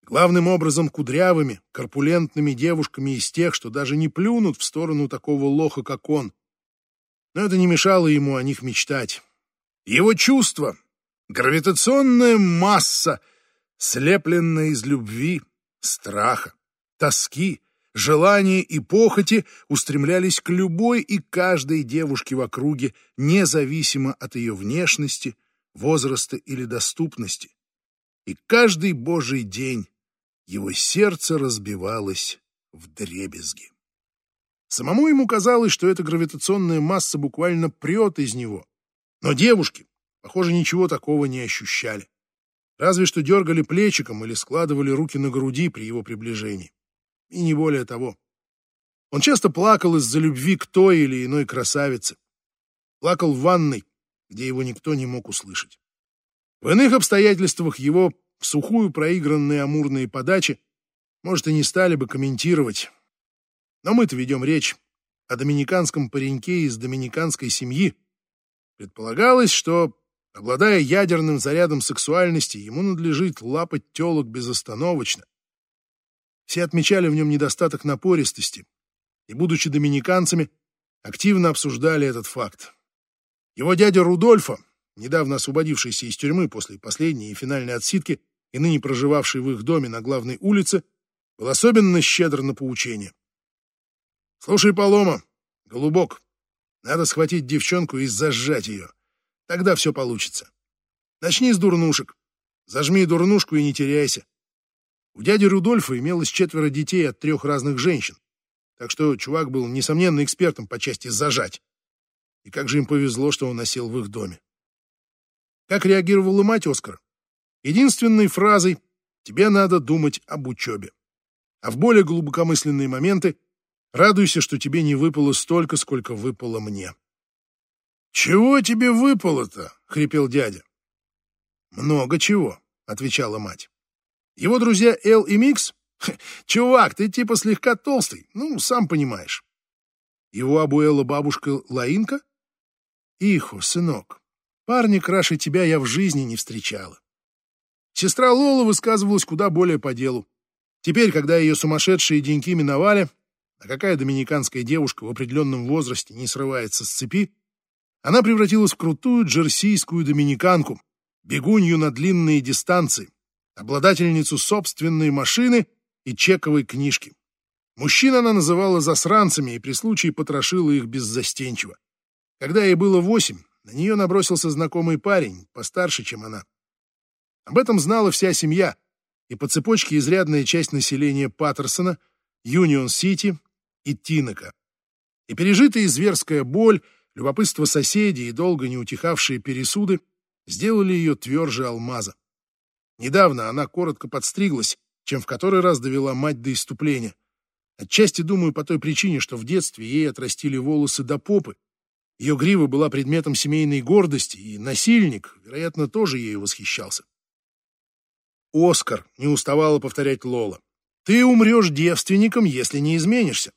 главным образом кудрявыми, корпулентными девушками из тех, что даже не плюнут в сторону такого лоха, как он. Но это не мешало ему о них мечтать. Его чувства, гравитационная масса, слепленная из любви, страха, тоски, желания и похоти устремлялись к любой и каждой девушке в округе, независимо от ее внешности, возраста или доступности. И каждый божий день его сердце разбивалось в дребезги. Самому ему казалось, что эта гравитационная масса буквально прет из него. Но девушки, похоже, ничего такого не ощущали. Разве что дергали плечиком или складывали руки на груди при его приближении. И не более того. Он часто плакал из-за любви к той или иной красавице. Плакал в ванной, где его никто не мог услышать. В иных обстоятельствах его в сухую проигранные амурные подачи, может, и не стали бы комментировать. Но мы-то ведем речь о доминиканском пареньке из доминиканской семьи. Предполагалось, что, обладая ядерным зарядом сексуальности, ему надлежит лапать телок безостановочно. Все отмечали в нем недостаток напористости, и, будучи доминиканцами, активно обсуждали этот факт. Его дядя Рудольфа, недавно освободившийся из тюрьмы после последней и финальной отсидки и ныне проживавший в их доме на главной улице, был особенно щедр на поучение. «Слушай, Полома, голубок, надо схватить девчонку и зажать ее. Тогда все получится. Начни с дурнушек. Зажми дурнушку и не теряйся. У дяди Рудольфа имелось четверо детей от трех разных женщин, так что чувак был, несомненно, экспертом по части зажать. И как же им повезло, что он носил в их доме. Как реагировала мать Оскара? Единственной фразой «тебе надо думать об учебе». А в более глубокомысленные моменты радуйся, что тебе не выпало столько, сколько выпало мне. «Чего тебе выпало-то?» — хрипел дядя. «Много чего», — отвечала мать. «Его друзья Эл и Микс? Чувак, ты типа слегка толстый, ну, сам понимаешь». Его Абуэла бабушка Лаинка? Ихо, сынок, парня краше тебя я в жизни не встречала. Сестра Лола высказывалась куда более по делу. Теперь, когда ее сумасшедшие деньки миновали, а какая доминиканская девушка в определенном возрасте не срывается с цепи, она превратилась в крутую джерсийскую доминиканку, бегунью на длинные дистанции, обладательницу собственной машины и чековой книжки. Мужчин она называла засранцами и при случае потрошила их беззастенчиво. Когда ей было восемь, на нее набросился знакомый парень, постарше, чем она. Об этом знала вся семья, и по цепочке изрядная часть населения Паттерсона, Юнион-Сити и Тинока. И пережитая зверская боль, Любопытство соседей и долго не утихавшие пересуды сделали ее тверже алмаза. Недавно она коротко подстриглась, чем в который раз довела мать до иступления. Отчасти, думаю, по той причине, что в детстве ей отрастили волосы до попы. Ее грива была предметом семейной гордости, и насильник, вероятно, тоже ею восхищался. Оскар не уставала повторять Лола. «Ты умрешь девственником, если не изменишься».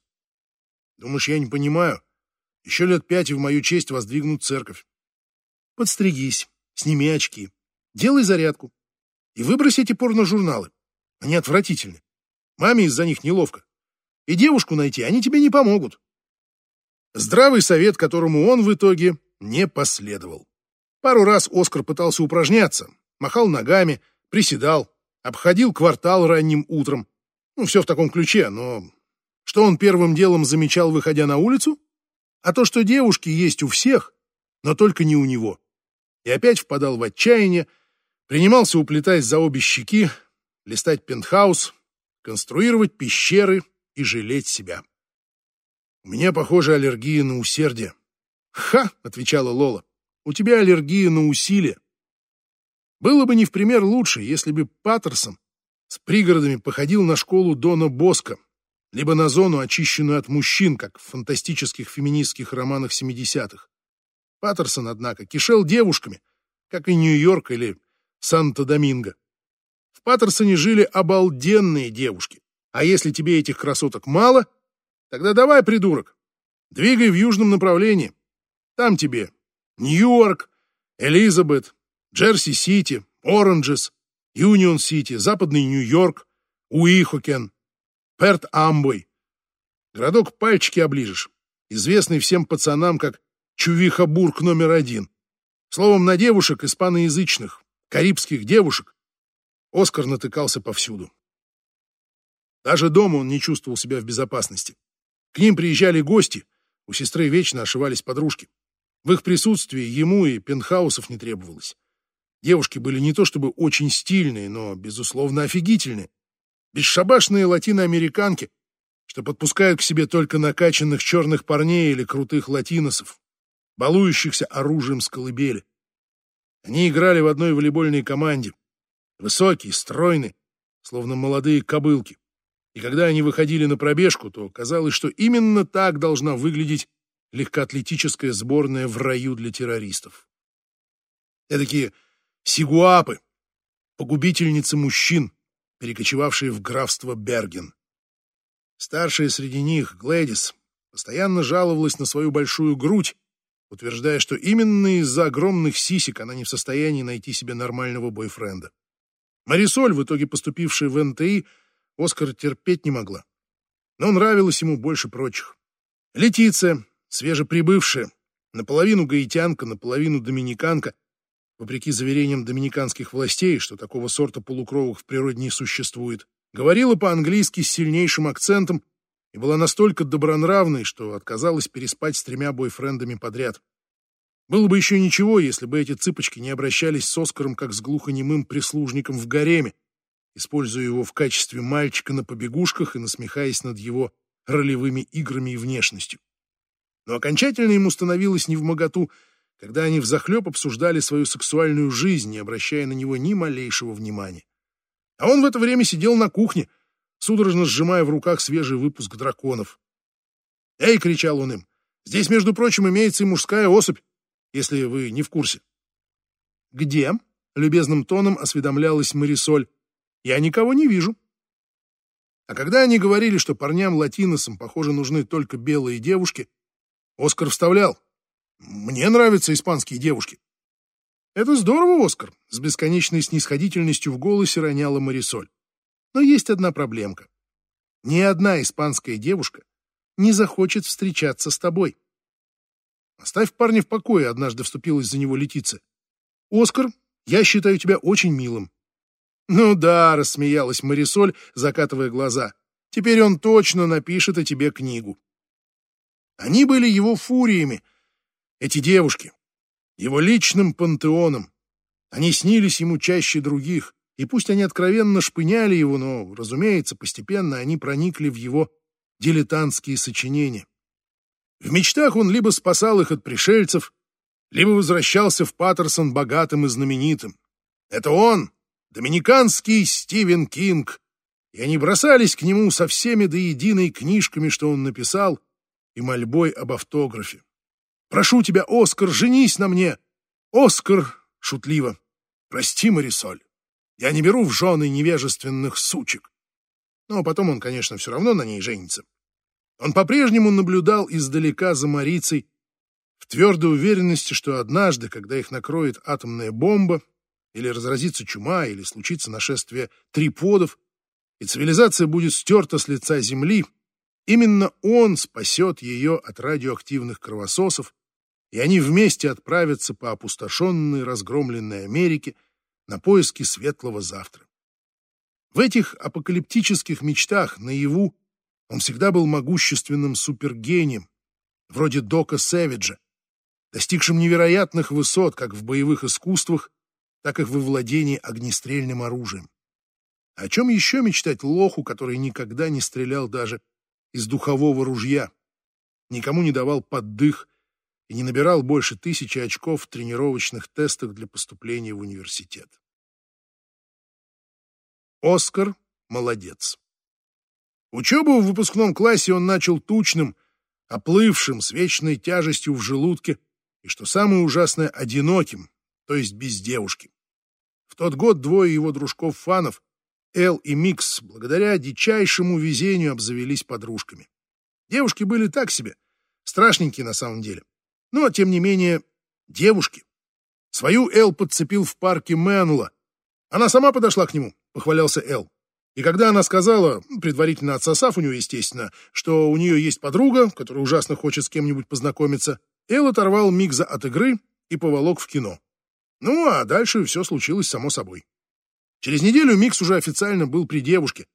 «Думаешь, я не понимаю? Еще лет пять и в мою честь воздвигнут церковь». «Подстригись, сними очки, делай зарядку и выбрось эти порно-журналы. Они отвратительны. Маме из-за них неловко. И девушку найти они тебе не помогут. Здравый совет, которому он в итоге не последовал. Пару раз Оскар пытался упражняться, махал ногами, приседал, обходил квартал ранним утром. Ну, все в таком ключе, но что он первым делом замечал, выходя на улицу? А то, что девушки есть у всех, но только не у него. И опять впадал в отчаяние, принимался уплетать за обе щеки, листать пентхаус, конструировать пещеры и жалеть себя. «У меня, похоже, аллергия на усердие». «Ха!» — отвечала Лола. «У тебя аллергия на усилие. Было бы не в пример лучше, если бы Паттерсон с пригородами походил на школу Дона Боска, либо на зону, очищенную от мужчин, как в фантастических феминистских романах 70-х. Паттерсон, однако, кишел девушками, как и Нью-Йорк или Санто-Доминго. В Паттерсоне жили обалденные девушки. А если тебе этих красоток мало, тогда давай, придурок, двигай в южном направлении. Там тебе Нью-Йорк, Элизабет, Джерси-Сити, Оранджес, Юнион-Сити, Западный Нью-Йорк, Уихокен, Перт-Амбой. Городок пальчики оближешь, известный всем пацанам как Чувиха-Бург номер один. Словом, на девушек испаноязычных, карибских девушек Оскар натыкался повсюду. Даже дома он не чувствовал себя в безопасности. К ним приезжали гости, у сестры вечно ошивались подружки. В их присутствии ему и пентхаусов не требовалось. Девушки были не то чтобы очень стильные, но, безусловно, офигительные. Бесшабашные латиноамериканки, что подпускают к себе только накачанных черных парней или крутых латиносов, балующихся оружием с колыбели. Они играли в одной волейбольной команде, Высокие, стройные, словно молодые кобылки. И когда они выходили на пробежку, то казалось, что именно так должна выглядеть легкоатлетическая сборная в раю для террористов. Эдакие сигуапы, погубительницы мужчин, перекочевавшие в графство Берген. Старшая среди них, Глэдис, постоянно жаловалась на свою большую грудь, утверждая, что именно из-за огромных сисек она не в состоянии найти себе нормального бойфренда. Марисоль, в итоге поступившая в НТИ, Оскар терпеть не могла. Но нравилась ему больше прочих. Летиция, свежеприбывшая, наполовину гаитянка, наполовину доминиканка, вопреки заверениям доминиканских властей, что такого сорта полукровок в природе не существует, говорила по-английски с сильнейшим акцентом и была настолько добронравной, что отказалась переспать с тремя бойфрендами подряд. Было бы еще ничего, если бы эти цыпочки не обращались с Оскаром как с глухонемым прислужником в гареме, используя его в качестве мальчика на побегушках и насмехаясь над его ролевыми играми и внешностью. Но окончательно ему становилось невмоготу, когда они взахлеб обсуждали свою сексуальную жизнь, не обращая на него ни малейшего внимания. А он в это время сидел на кухне, судорожно сжимая в руках свежий выпуск «Драконов». «Эй!» — кричал он им. «Здесь, между прочим, имеется и мужская особь если вы не в курсе. «Где?» — любезным тоном осведомлялась Марисоль. «Я никого не вижу». А когда они говорили, что парням-латиносам, похоже, нужны только белые девушки, Оскар вставлял. «Мне нравятся испанские девушки». «Это здорово, Оскар», — с бесконечной снисходительностью в голосе роняла Марисоль. «Но есть одна проблемка. Ни одна испанская девушка не захочет встречаться с тобой». Оставь парня в покое, однажды вступилась за него Летиция. Оскар, я считаю тебя очень милым. Ну да, рассмеялась Марисоль, закатывая глаза. Теперь он точно напишет о тебе книгу. Они были его фуриями, эти девушки, его личным пантеоном. Они снились ему чаще других, и пусть они откровенно шпыняли его, но, разумеется, постепенно они проникли в его дилетантские сочинения. В мечтах он либо спасал их от пришельцев, либо возвращался в Паттерсон богатым и знаменитым. Это он, доминиканский Стивен Кинг, и они бросались к нему со всеми до единой книжками, что он написал, и мольбой об автографе. «Прошу тебя, Оскар, женись на мне!» «Оскар!» — шутливо. «Прости, Марисоль, я не беру в жены невежественных сучек». Но потом он, конечно, все равно на ней женится. Он по-прежнему наблюдал издалека за Марицей, в твердой уверенности, что однажды, когда их накроет атомная бомба, или разразится чума, или случится нашествие триподов, и цивилизация будет стерта с лица Земли, именно он спасет ее от радиоактивных кровососов, и они вместе отправятся по опустошенной, разгромленной Америке на поиски светлого завтра. В этих апокалиптических мечтах наяву он всегда был могущественным супергением, вроде Дока Сэвиджа, достигшим невероятных высот как в боевых искусствах, так и в владении огнестрельным оружием. О чем еще мечтать лоху, который никогда не стрелял даже из духового ружья, никому не давал поддых и не набирал больше тысячи очков в тренировочных тестах для поступления в университет. Оскар молодец. Учебу в выпускном классе он начал тучным, оплывшим, с вечной тяжестью в желудке и, что самое ужасное, одиноким, то есть без девушки. В тот год двое его дружков-фанов, Эл и Микс, благодаря дичайшему везению обзавелись подружками. Девушки были так себе, страшненькие на самом деле. Но, тем не менее, девушки. Свою Эл подцепил в парке Мэнла. Она сама подошла к нему, похвалялся Эл. И когда она сказала, предварительно отсосав у нее, естественно, что у нее есть подруга, которая ужасно хочет с кем-нибудь познакомиться, Эл оторвал Мигза от игры и поволок в кино. Ну, а дальше все случилось само собой. Через неделю Микс уже официально был при девушке,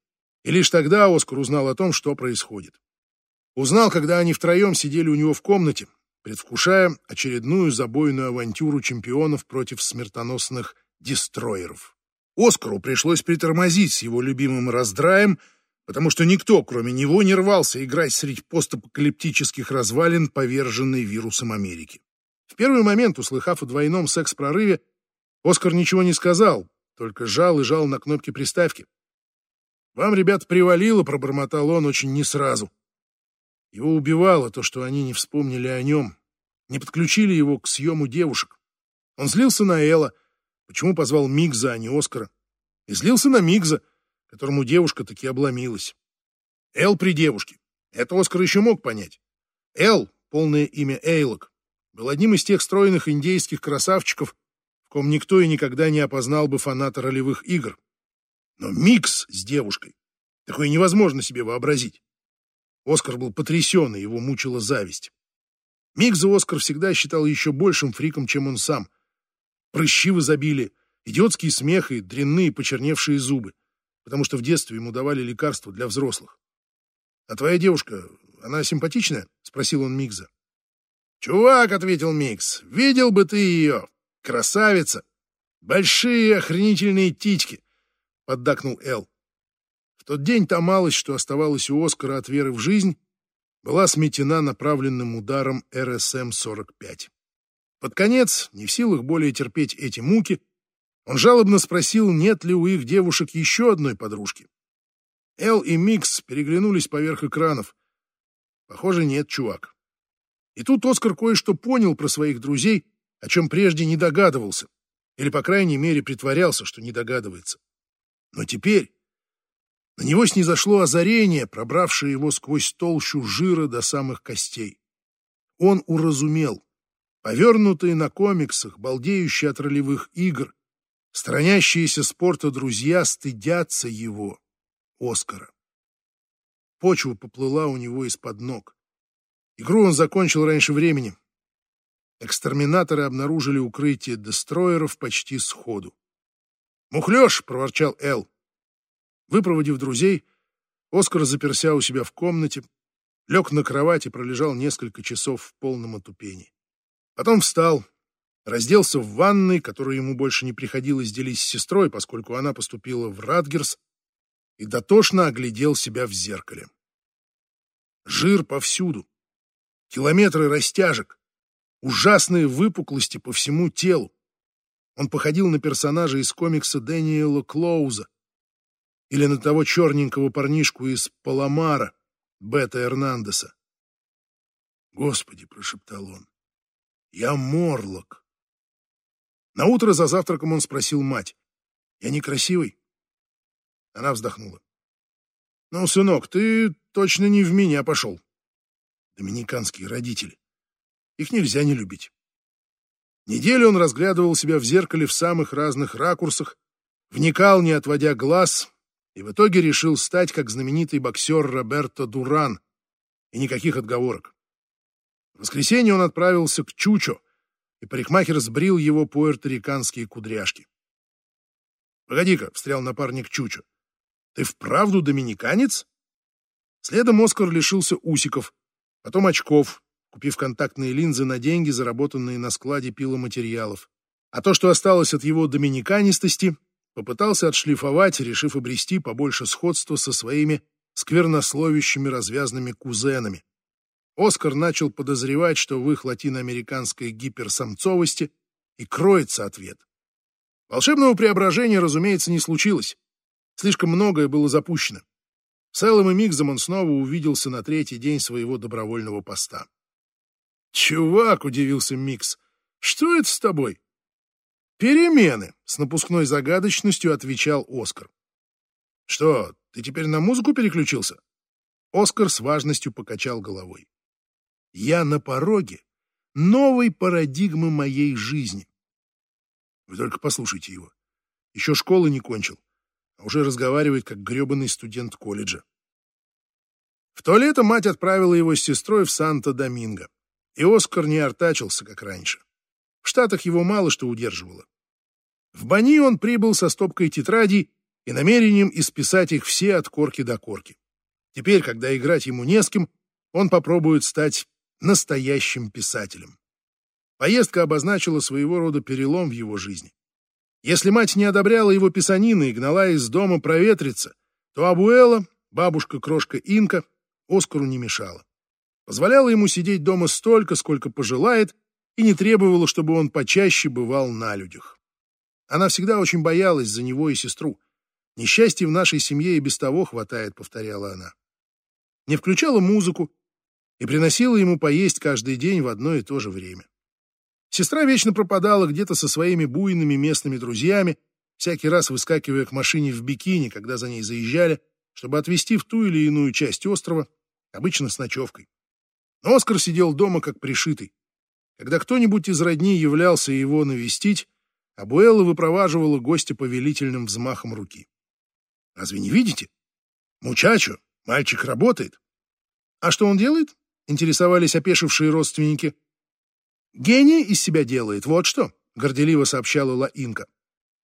и лишь тогда Оскар узнал о том, что происходит. Узнал, когда они втроем сидели у него в комнате, предвкушая очередную забойную авантюру чемпионов против смертоносных дестроеров. Оскару пришлось притормозить с его любимым раздраем, потому что никто, кроме него, не рвался играть среди постапокалиптических развалин, поверженной вирусом Америки. Первый момент, услыхав о двойном секс-прорыве, Оскар ничего не сказал, только жал и жал на кнопки приставки. «Вам, ребят, привалило», — пробормотал он очень не сразу. Его убивало то, что они не вспомнили о нем, не подключили его к съему девушек. Он злился на Элла, Почему позвал Мигза, а не Оскара? И злился на Мигза, которому девушка таки обломилась. Эл при девушке. Это Оскар еще мог понять. Эл, полное имя Эйлок, был одним из тех стройных индейских красавчиков, в ком никто и никогда не опознал бы фаната ролевых игр. Но микс с девушкой. Такое невозможно себе вообразить. Оскар был потрясен, и его мучила зависть. Микса Оскар всегда считал еще большим фриком, чем он сам прыщи в изобилии, идиотский смех и дрянные почерневшие зубы, потому что в детстве ему давали лекарства для взрослых. «А твоя девушка, она симпатичная?» — спросил он Мигза. «Чувак», — ответил Микс, — «видел бы ты ее! Красавица! Большие охренительные титьки!» — поддакнул Эл. В тот день та малость, что оставалась у Оскара от веры в жизнь, была сметена направленным ударом РСМ-45. Под конец, не в силах более терпеть эти муки, он жалобно спросил, нет ли у их девушек еще одной подружки. Эл и Микс переглянулись поверх экранов. Похоже, нет, чувак. И тут Оскар кое-что понял про своих друзей, о чем прежде не догадывался, или, по крайней мере, притворялся, что не догадывается. Но теперь на него снизошло озарение, пробравшее его сквозь толщу жира до самых костей. Он уразумел. Повернутые на комиксах, балдеющие от ролевых игр, странящиеся спорта друзья стыдятся его, Оскара. Почва поплыла у него из-под ног. Игру он закончил раньше времени. Экстерминаторы обнаружили укрытие дестроеров почти сходу. «Мухлёж!» — проворчал Эл. Выпроводив друзей, Оскар заперся у себя в комнате, лег на кровать и пролежал несколько часов в полном отупении. Потом встал, разделся в ванной, которую ему больше не приходилось делить с сестрой, поскольку она поступила в Радгерс, и дотошно оглядел себя в зеркале. Жир повсюду. Километры растяжек, ужасные выпуклости по всему телу. Он походил на персонажа из комикса Дэниела Клоуза или на того черненького парнишку из Паламара, Бета Эрнандеса. «Господи!» — прошептал он. «Я Морлок!» На утро за завтраком он спросил мать. «Я некрасивый?» Она вздохнула. «Ну, сынок, ты точно не в меня пошел. Доминиканские родители. Их нельзя не любить. Неделю он разглядывал себя в зеркале в самых разных ракурсах, вникал, не отводя глаз, и в итоге решил стать как знаменитый боксер Роберто Дуран, и никаких отговорок. В воскресенье он отправился к Чучо, и парикмахер сбрил его пуэрториканские кудряшки. «Погоди-ка», — встрял напарник Чучо, — «ты вправду доминиканец?» Следом Оскар лишился усиков, потом очков, купив контактные линзы на деньги, заработанные на складе пиломатериалов. А то, что осталось от его доминиканистости, попытался отшлифовать, решив обрести побольше сходства со своими сквернословящими развязными кузенами. Оскар начал подозревать, что в их латиноамериканской гиперсамцовости и кроется ответ. Волшебного преображения, разумеется, не случилось. Слишком многое было запущено. Целым и мигзом он снова увиделся на третий день своего добровольного поста. «Чувак!» — удивился Микс. «Что это с тобой?» «Перемены!» — с напускной загадочностью отвечал Оскар. «Что, ты теперь на музыку переключился?» Оскар с важностью покачал головой. «Я на пороге новой парадигмы моей жизни». Вы только послушайте его. Еще школы не кончил, а уже разговаривает, как гребаный студент колледжа. В то лето мать отправила его с сестрой в Санто-Доминго. И Оскар не артачился, как раньше. В Штатах его мало что удерживало. В Бани он прибыл со стопкой тетрадей и намерением исписать их все от корки до корки. Теперь, когда играть ему не с кем, он попробует стать настоящим писателем. Поездка обозначила своего рода перелом в его жизни. Если мать не одобряла его писанины и гнала из дома проветриться, то Абуэла, бабушка-крошка Инка, Оскару не мешала позволяла ему сидеть дома столько, сколько пожелает, и не требовала, чтобы он почаще бывал на людях. Она всегда очень боялась за него и сестру. «Несчастья в нашей семье и без того хватает», — повторяла она. Не включала музыку и приносила ему поесть каждый день в одно и то же время. Сестра вечно пропадала где-то со своими буйными местными друзьями, всякий раз выскакивая к машине в бикини, когда за ней заезжали, чтобы отвезти в ту или иную часть острова, обычно с ночевкой. Но Оскар сидел дома как пришитый. Когда кто-нибудь из родни являлся его навестить, Абуэлла выпроваживала гостя повелительным взмахом руки. «Разве не видите? Мучачо, мальчик работает». «А что он делает?» — интересовались опешившие родственники. «Гений из себя делает, вот что», — горделиво сообщала Лаинка.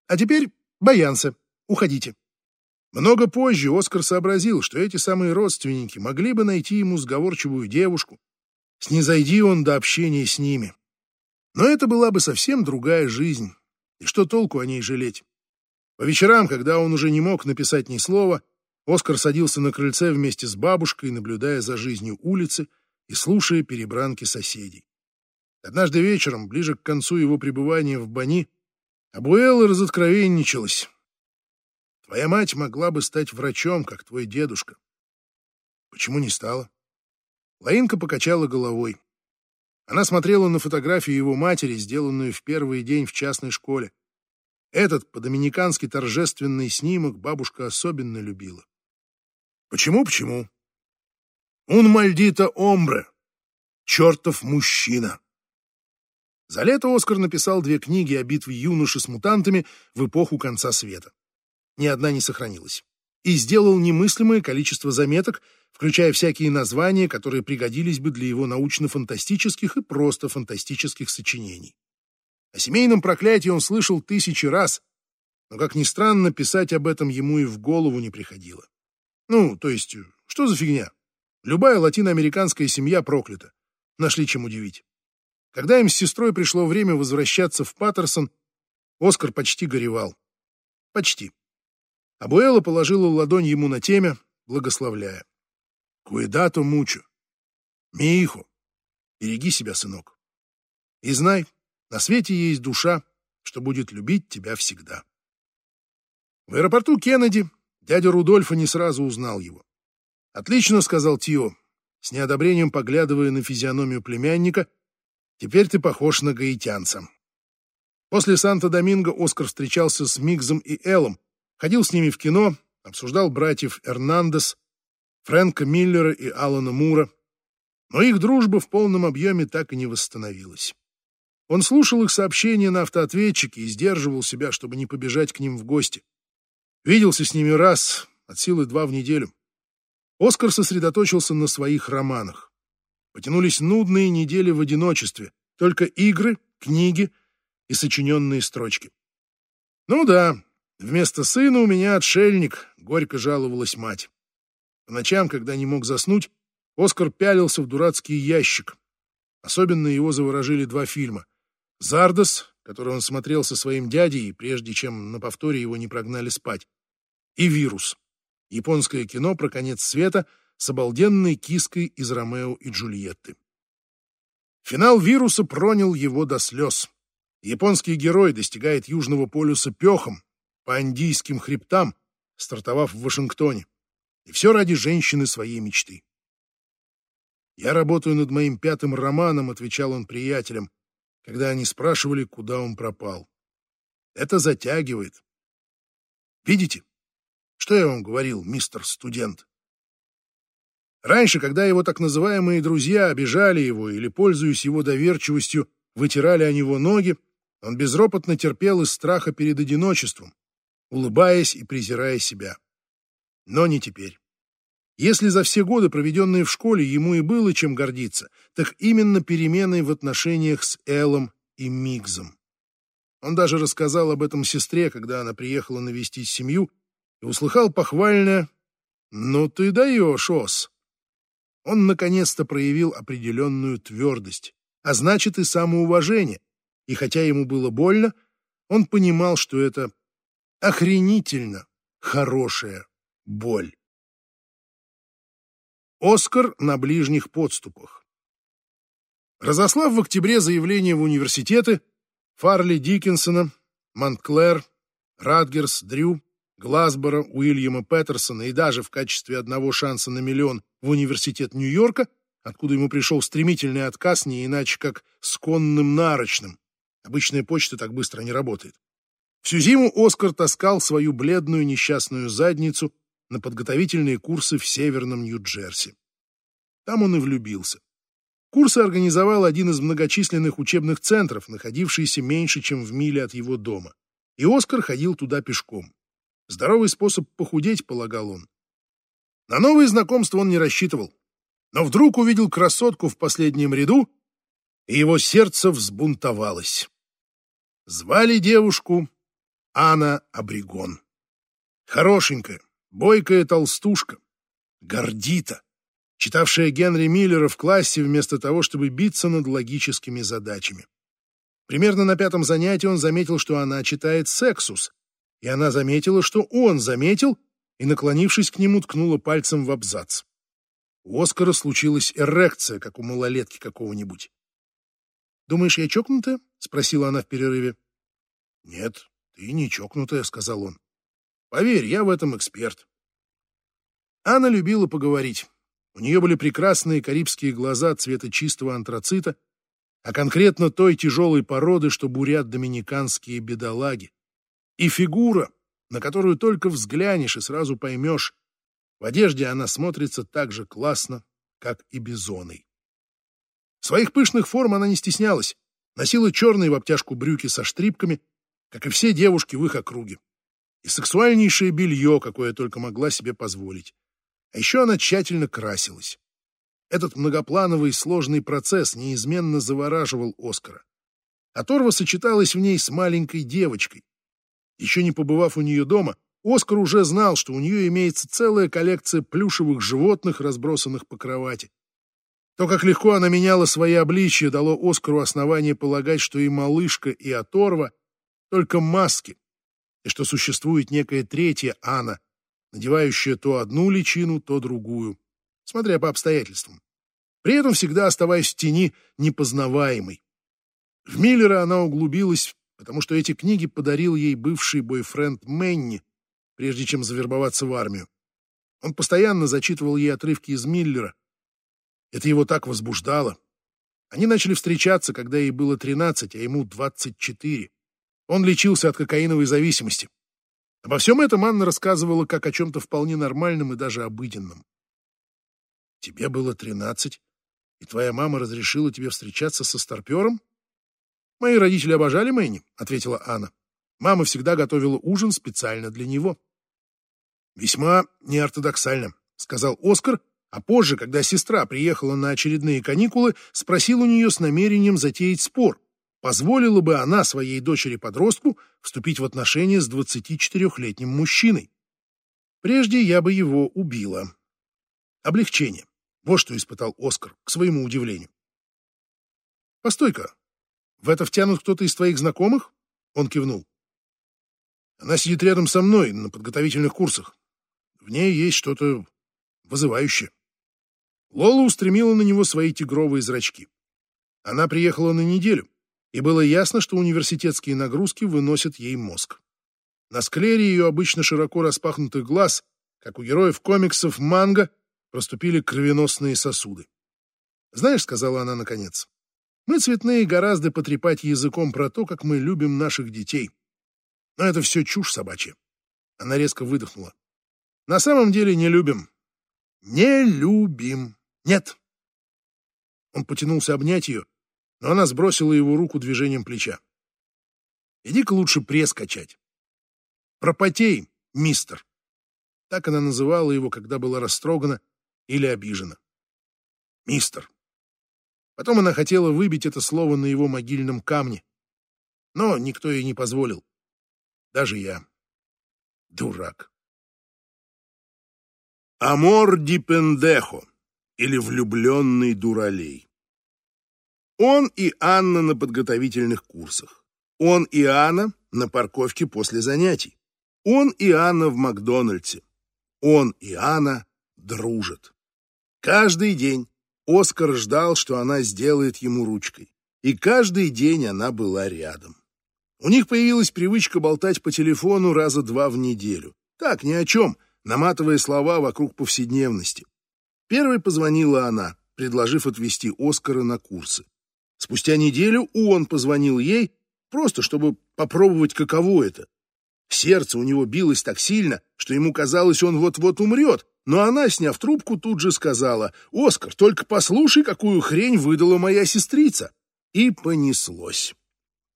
«А теперь, баянцы, уходите». Много позже Оскар сообразил, что эти самые родственники могли бы найти ему сговорчивую девушку, снизойди он до общения с ними. Но это была бы совсем другая жизнь, и что толку о ней жалеть? По вечерам, когда он уже не мог написать ни слова, Оскар садился на крыльце вместе с бабушкой, наблюдая за жизнью улицы и слушая перебранки соседей. Однажды вечером, ближе к концу его пребывания в Бани, Абуэлла разоткровенничалась. «Твоя мать могла бы стать врачом, как твой дедушка. Почему не стала?» Лаинка покачала головой. Она смотрела на фотографию его матери, сделанную в первый день в частной школе. Этот по-доминикански торжественный снимок бабушка особенно любила. Почему, почему? Он мальдита омбре. Чертов мужчина. За лето Оскар написал две книги о битве юноши с мутантами в эпоху конца света. Ни одна не сохранилась. И сделал немыслимое количество заметок, включая всякие названия, которые пригодились бы для его научно-фантастических и просто фантастических сочинений. О семейном проклятии он слышал тысячи раз, но, как ни странно, писать об этом ему и в голову не приходило. Ну, то есть, что за фигня? Любая латиноамериканская семья проклята. Нашли чем удивить. Когда им с сестрой пришло время возвращаться в Паттерсон, Оскар почти горевал. Почти. Абуэла положила ладонь ему на темя, благословляя. Куидато мучо. Михо. Береги себя, сынок. И знай, на свете есть душа, что будет любить тебя всегда. В аэропорту Кеннеди дядя Рудольфа не сразу узнал его. «Отлично», — сказал Тио, с неодобрением поглядывая на физиономию племянника, «теперь ты похож на гаитянца». После Санта-Доминго Оскар встречался с Мигзом и Эллом, ходил с ними в кино, обсуждал братьев Эрнандес, Фрэнка Миллера и Алана Мура, но их дружба в полном объеме так и не восстановилась. Он слушал их сообщения на автоответчике и сдерживал себя, чтобы не побежать к ним в гости. Виделся с ними раз, от силы два в неделю. Оскар сосредоточился на своих романах. Потянулись нудные недели в одиночестве, только игры, книги и сочиненные строчки. «Ну да, вместо сына у меня отшельник», — горько жаловалась мать. По ночам, когда не мог заснуть, Оскар пялился в дурацкий ящик. Особенно его заворожили два фильма. «Зардос», который он смотрел со своим дядей, прежде чем на повторе его не прогнали спать, и «Вирус», японское кино про конец света с обалденной киской из Ромео и Джульетты. Финал «Вируса» пронял его до слез. Японский герой достигает Южного полюса пехом по андийским хребтам, стартовав в Вашингтоне. И все ради женщины своей мечты. «Я работаю над моим пятым романом», — отвечал он приятелям, когда они спрашивали, куда он пропал. «Это затягивает. Видите, что я вам говорил, мистер студент?» Раньше, когда его так называемые друзья обижали его или, пользуясь его доверчивостью, вытирали о него ноги, он безропотно терпел из страха перед одиночеством, улыбаясь и презирая себя. Но не теперь. Если за все годы, проведенные в школе, ему и было чем гордиться, так именно переменой в отношениях с Эллом и Мигзом. Он даже рассказал об этом сестре, когда она приехала навестить семью, и услыхал похвальное «Ну ты даешь, Ос!». Он наконец-то проявил определенную твердость, а значит и самоуважение, и хотя ему было больно, он понимал, что это охренительно хорошая боль. Оскар на ближних подступах. Разослав в октябре заявление в университеты, Фарли Диккенсона, Монтклер, Радгерс, Дрю, Глазбора, Уильяма Петерсона и даже в качестве одного шанса на миллион в университет Нью-Йорка, откуда ему пришел стремительный отказ не иначе как с конным нарочным. Обычная почта так быстро не работает. Всю зиму Оскар таскал свою бледную несчастную задницу на подготовительные курсы в Северном Нью-Джерси. Там он и влюбился. Курсы организовал один из многочисленных учебных центров, находившийся меньше, чем в миле от его дома. И Оскар ходил туда пешком. Здоровый способ похудеть, полагал он. На новые знакомства он не рассчитывал. Но вдруг увидел красотку в последнем ряду, и его сердце взбунтовалось. Звали девушку Анна Абригон. Хорошенькая, бойкая толстушка, гордита, читавшая Генри Миллера в классе вместо того, чтобы биться над логическими задачами. Примерно на пятом занятии он заметил, что она читает «Сексус», и она заметила, что он заметил, и, наклонившись к нему, ткнула пальцем в абзац. У Оскара случилась эрекция, как у малолетки какого-нибудь. «Думаешь, я чокнутая?» — спросила она в перерыве. «Нет, ты не чокнутая», — сказал он. Поверь, я в этом эксперт. Анна любила поговорить. У нее были прекрасные карибские глаза цвета чистого антрацита, а конкретно той тяжелой породы, что бурят доминиканские бедолаги. И фигура, на которую только взглянешь и сразу поймешь, в одежде она смотрится так же классно, как и бизоной. Своих пышных форм она не стеснялась, носила черные в обтяжку брюки со штрипками, как и все девушки в их округе и сексуальнейшее белье, какое только могла себе позволить. А еще она тщательно красилась. Этот многоплановый сложный процесс неизменно завораживал Оскара. Оторва сочеталась в ней с маленькой девочкой. Еще не побывав у нее дома, Оскар уже знал, что у нее имеется целая коллекция плюшевых животных, разбросанных по кровати. То, как легко она меняла свои обличья, дало Оскару основание полагать, что и малышка, и оторва — только маски, и что существует некая третья Анна, надевающая то одну личину, то другую, смотря по обстоятельствам. при этом всегда оставаясь в тени непознаваемой. В Миллера она углубилась, потому что эти книги подарил ей бывший бойфренд Мэнни, прежде чем завербоваться в армию. Он постоянно зачитывал ей отрывки из Миллера. Это его так возбуждало. Они начали встречаться, когда ей было 13, а ему 24. Он лечился от кокаиновой зависимости. Обо всем этом Анна рассказывала как о чем-то вполне нормальном и даже обыденном. «Тебе было 13, и твоя мама разрешила тебе встречаться со старпером?» «Мои родители обожали Мэнни», — ответила Анна. «Мама всегда готовила ужин специально для него». «Весьма неортодоксально», — сказал Оскар, а позже, когда сестра приехала на очередные каникулы, спросил у нее с намерением затеять спор, позволила бы она своей дочери-подростку вступить в отношения с 24-летним мужчиной. Прежде я бы его убила. Облегчение. Вот что испытал Оскар, к своему удивлению. «Постой-ка, в это втянут кто-то из твоих знакомых?» Он кивнул. «Она сидит рядом со мной на подготовительных курсах. В ней есть что-то вызывающее. Лола устремила на него свои тигровые зрачки. Она приехала на неделю, и было ясно, что университетские нагрузки выносят ей мозг. На склере ее обычно широко распахнутых глаз, как у героев комиксов манго, проступили кровеносные сосуды. «Знаешь, — сказала она наконец, — мы цветные гораздо потрепать языком про то, как мы любим наших детей. Но это все чушь собачья». Она резко выдохнула. «На самом деле не любим. Не любим. Нет. Он потянулся обнять ее, но она сбросила его руку движением плеча. Иди-ка лучше пресс качать. Пропотей, мистер. Так она называла его, когда была растрогана или обижена. Мистер. Потом она хотела выбить это слово на его могильном камне, но никто ей не позволил. Даже я. Дурак. Амор ди пендехо или влюбленный дуралей. Он и Анна на подготовительных курсах. Он и Анна на парковке после занятий. Он и Анна в Макдональдсе. Он и Анна дружат. Каждый день Оскар ждал, что она сделает ему ручкой. И каждый день она была рядом. У них появилась привычка болтать по телефону раза два в неделю. Так, ни о чем – наматывая слова вокруг повседневности. Первой позвонила она, предложив отвезти Оскара на курсы. Спустя неделю он позвонил ей, просто чтобы попробовать, каково это. Сердце у него билось так сильно, что ему казалось, он вот-вот умрет, но она, сняв трубку, тут же сказала, «Оскар, только послушай, какую хрень выдала моя сестрица». И понеслось.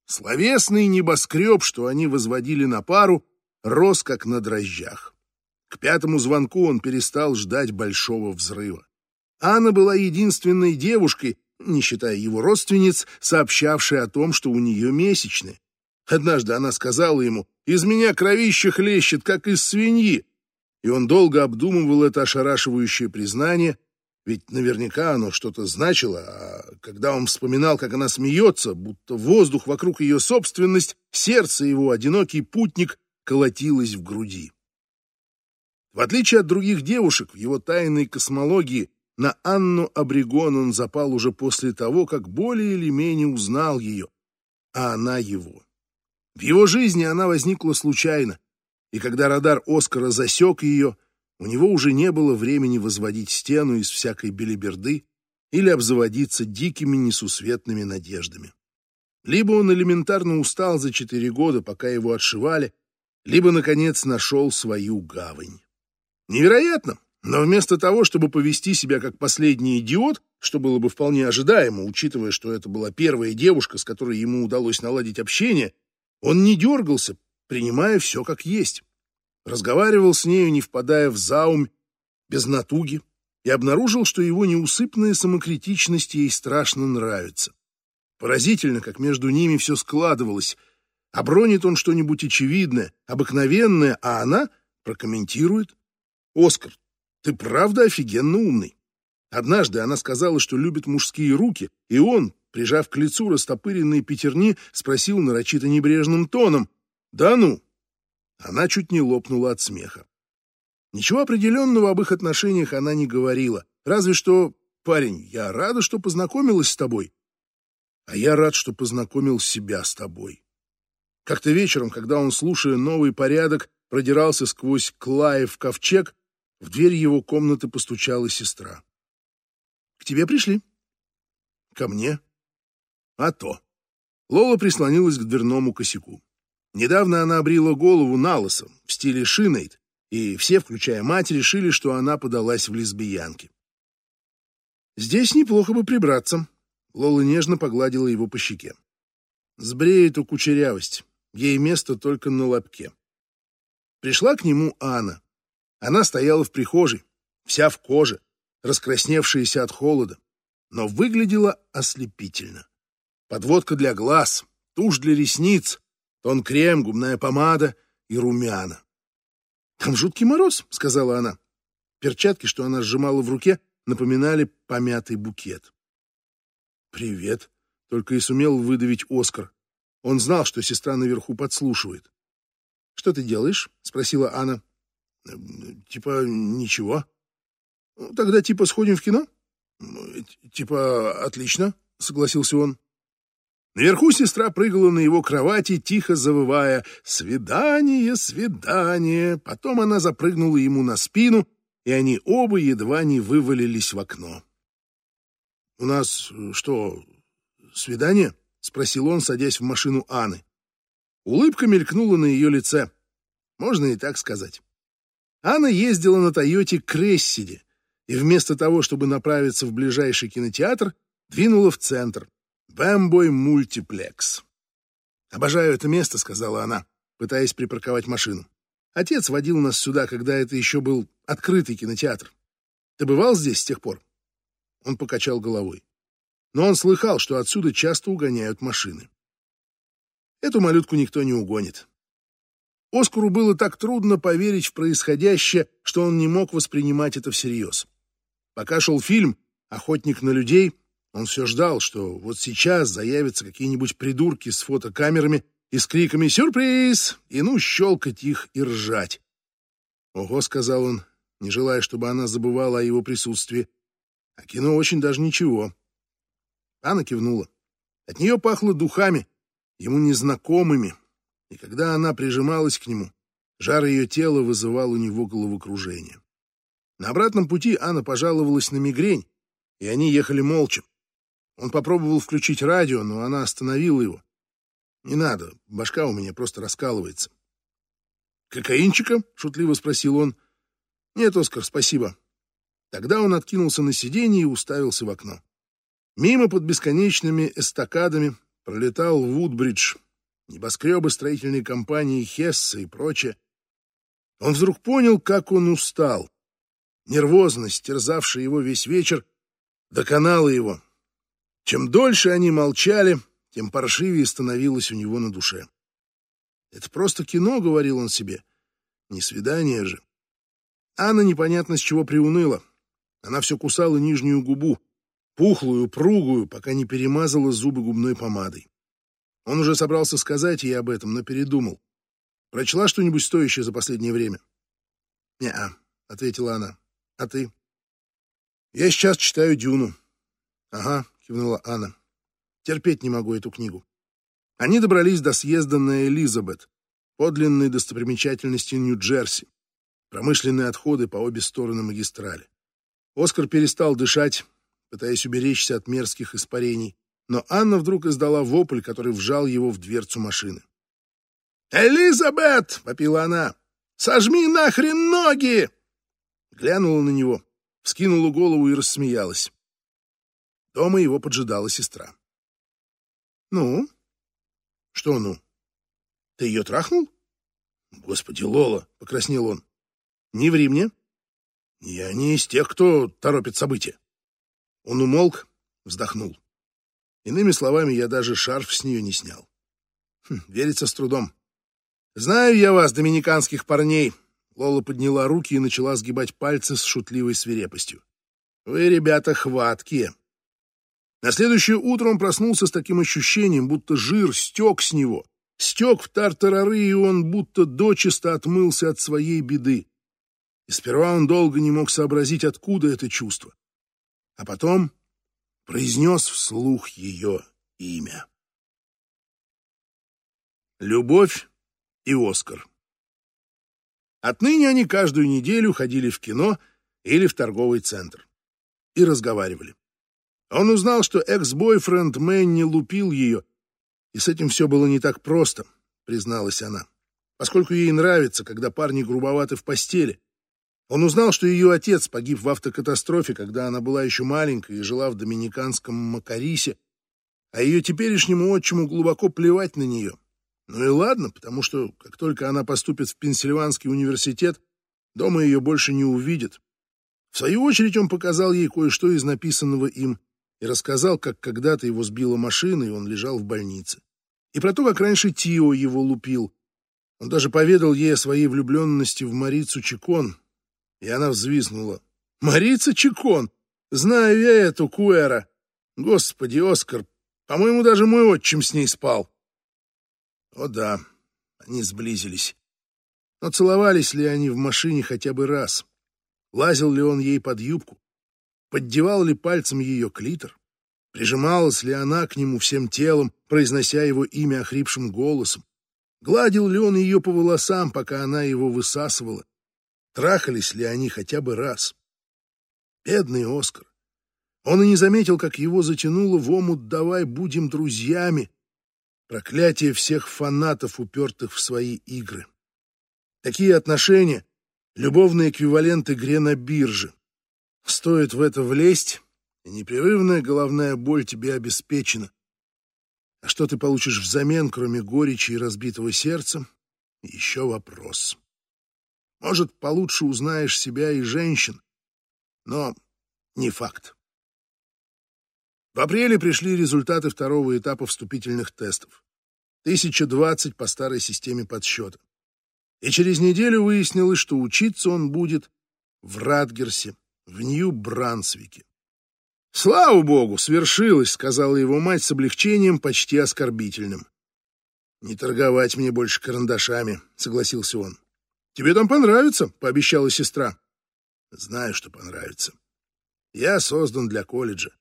Словесный небоскреб, что они возводили на пару, рос как на дрожжах. К пятому звонку он перестал ждать большого взрыва. Анна была единственной девушкой, не считая его родственниц, сообщавшей о том, что у нее месячные. Однажды она сказала ему, «Из меня кровище хлещет, как из свиньи». И он долго обдумывал это ошарашивающее признание, ведь наверняка оно что-то значило, а когда он вспоминал, как она смеется, будто воздух вокруг ее собственность, сердце его, одинокий путник, колотилось в груди. В отличие от других девушек, в его тайной космологии на Анну Абригон он запал уже после того, как более или менее узнал ее, а она его. В его жизни она возникла случайно, и когда радар Оскара засек ее, у него уже не было времени возводить стену из всякой белиберды или обзаводиться дикими несусветными надеждами. Либо он элементарно устал за четыре года, пока его отшивали, либо, наконец, нашел свою гавань. Невероятно, но вместо того, чтобы повести себя как последний идиот, что было бы вполне ожидаемо, учитывая, что это была первая девушка, с которой ему удалось наладить общение, он не дергался, принимая все как есть. Разговаривал с нею, не впадая в заум, без натуги, и обнаружил, что его неусыпная самокритичность ей страшно нравится. Поразительно, как между ними все складывалось. Обронит он что-нибудь очевидное, обыкновенное, а она прокомментирует. «Оскар, ты правда офигенно умный». Однажды она сказала, что любит мужские руки, и он, прижав к лицу растопыренные пятерни, спросил нарочито небрежным тоном «Да ну?». Она чуть не лопнула от смеха. Ничего определенного об их отношениях она не говорила, разве что парень, я рада, что познакомилась с тобой. А я рад, что познакомил себя с тобой. Как-то вечером, когда он, слушая новый порядок, продирался сквозь Клаев ковчег, в дверь его комнаты постучала сестра. «К тебе пришли?» «Ко мне?» «А то». Лола прислонилась к дверному косяку. Недавно она обрила голову налысом в стиле шинейт, и все, включая мать, решили, что она подалась в лесбиянки. «Здесь неплохо бы прибраться», — Лола нежно погладила его по щеке. «Сбрей эту кучерявость, ей место только на лобке». Пришла к нему Анна. Она стояла в прихожей, вся в коже, раскрасневшаяся от холода, но выглядела ослепительно. Подводка для глаз, тушь для ресниц, тон-крем, губная помада и румяна. «Там жуткий мороз», — сказала она. Перчатки, что она сжимала в руке, напоминали помятый букет. «Привет», — только и сумел выдавить Оскар. Он знал, что сестра наверху подслушивает. «Что ты делаешь?» — спросила Анна. «Типа ничего». «Ну, «Тогда типа сходим в кино?» «Типа отлично», — согласился он. Наверху сестра прыгала на его кровати, тихо завывая «Свидание, свидание!». Потом она запрыгнула ему на спину, и они оба едва не вывалились в окно. «У нас что, свидание?» — спросил он, садясь в машину Анны. Улыбка мелькнула на ее лице. Можно и так сказать. Анна ездила на Тойоте Крессиде и вместо того, чтобы направиться в ближайший кинотеатр, двинула в центр. Бэмбой мультиплекс. «Обожаю это место», — сказала она, пытаясь припарковать машину. «Отец водил нас сюда, когда это еще был открытый кинотеатр. Ты бывал здесь с тех пор?» Он покачал головой. Но он слыхал, что отсюда часто угоняют машины. Эту малютку никто не угонит. Оскару было так трудно поверить в происходящее, что он не мог воспринимать это всерьез. Пока шел фильм «Охотник на людей», он все ждал, что вот сейчас заявятся какие-нибудь придурки с фотокамерами и с криками «Сюрприз!» и ну щелкать их и ржать. «Ого», — сказал он, не желая, чтобы она забывала о его присутствии. «А кино очень даже ничего». Анна кивнула. От нее пахло духами, ему незнакомыми, и когда она прижималась к нему, жар ее тела вызывал у него головокружение. На обратном пути Анна пожаловалась на мигрень, и они ехали молча. Он попробовал включить радио, но она остановила его. «Не надо, башка у меня просто раскалывается». «Кокаинчика?» — шутливо спросил он. «Нет, Оскар, спасибо». Тогда он откинулся на сиденье и уставился в окно. Мимо под бесконечными эстакадами пролетал Вудбридж, небоскребы строительной компании Хесса и прочее. Он вдруг понял, как он устал. Нервозность, терзавшая его весь вечер, доконала его. Чем дольше они молчали, тем паршивее становилось у него на душе. «Это просто кино», — говорил он себе, — «не свидание же». Анна непонятно с чего приуныла. Она все кусала нижнюю губу, пухлую, пругую, пока не перемазала зубы губной помадой. Он уже собрался сказать ей об этом, но передумал. Прочла что-нибудь стоящее за последнее время? «Не-а», — ответила она. «А ты?» «Я сейчас читаю «Дюну». «Ага», — кивнула Анна. «Терпеть не могу эту книгу». Они добрались до съезда на Элизабет, подлинной достопримечательности Нью-Джерси, промышленные отходы по обе стороны магистрали. Оскар перестал дышать, пытаясь уберечься от мерзких испарений, но Анна вдруг издала вопль, который вжал его в дверцу машины. «Элизабет!» — вопила она. «Сожми нахрен ноги!» Глянула на него, вскинула голову и рассмеялась. Дома его поджидала сестра. «Ну?» «Что «ну»? Ты ее трахнул?» «Господи, Лола!» — покраснел он. «Не ври мне. Я не из тех, кто торопит события». Он умолк, вздохнул. Иными словами, я даже шарф с нее не снял. Хм, верится с трудом. «Знаю я вас, доминиканских парней!» Лола подняла руки и начала сгибать пальцы с шутливой свирепостью. «Вы, ребята, хваткие!» На следующее утро он проснулся с таким ощущением, будто жир стек с него. Стек в тартарары, и он будто дочисто отмылся от своей беды. И сперва он долго не мог сообразить, откуда это чувство. а потом произнес вслух ее имя. Любовь и Оскар. Отныне они каждую неделю ходили в кино или в торговый центр и разговаривали. Он узнал, что экс-бойфренд Мэнни лупил ее, и с этим все было не так просто, призналась она, поскольку ей нравится, когда парни грубоваты в постели. Он узнал, что ее отец погиб в автокатастрофе, когда она была еще маленькой и жила в доминиканском Макарисе, а ее теперешнему отчиму глубоко плевать на нее. Ну и ладно, потому что как только она поступит в Пенсильванский университет, дома ее больше не увидят. В свою очередь он показал ей кое-что из написанного им и рассказал, как когда-то его сбила машина, и он лежал в больнице. И про то, как раньше Тио его лупил. Он даже поведал ей о своей влюбленности в Марицу Чикон, и она взвизгнула. «Марица Чикон! Знаю я эту Куэра! Господи, Оскар, по-моему, даже мой отчим с ней спал!» О да, они сблизились. Но целовались ли они в машине хотя бы раз? Лазил ли он ей под юбку? Поддевал ли пальцем ее клитор? Прижималась ли она к нему всем телом, произнося его имя охрипшим голосом? Гладил ли он ее по волосам, пока она его высасывала? Трахались ли они хотя бы раз? Бедный Оскар. Он и не заметил, как его затянуло в омут «давай будем друзьями», Проклятие всех фанатов, упертых в свои игры. Такие отношения — любовный эквивалент игре на бирже. Стоит в это влезть, и непрерывная головная боль тебе обеспечена. А что ты получишь взамен, кроме горечи и разбитого сердца? Еще вопрос. Может, получше узнаешь себя и женщин, но не факт. В апреле пришли результаты второго этапа вступительных тестов. 1020 по старой системе подсчета. И через неделю выяснилось, что учиться он будет в Радгерсе, в Нью-Брансвике. «Слава богу, свершилось», — сказала его мать с облегчением, почти оскорбительным. «Не торговать мне больше карандашами», — согласился он. «Тебе там понравится», — пообещала сестра. «Знаю, что понравится. Я создан для колледжа.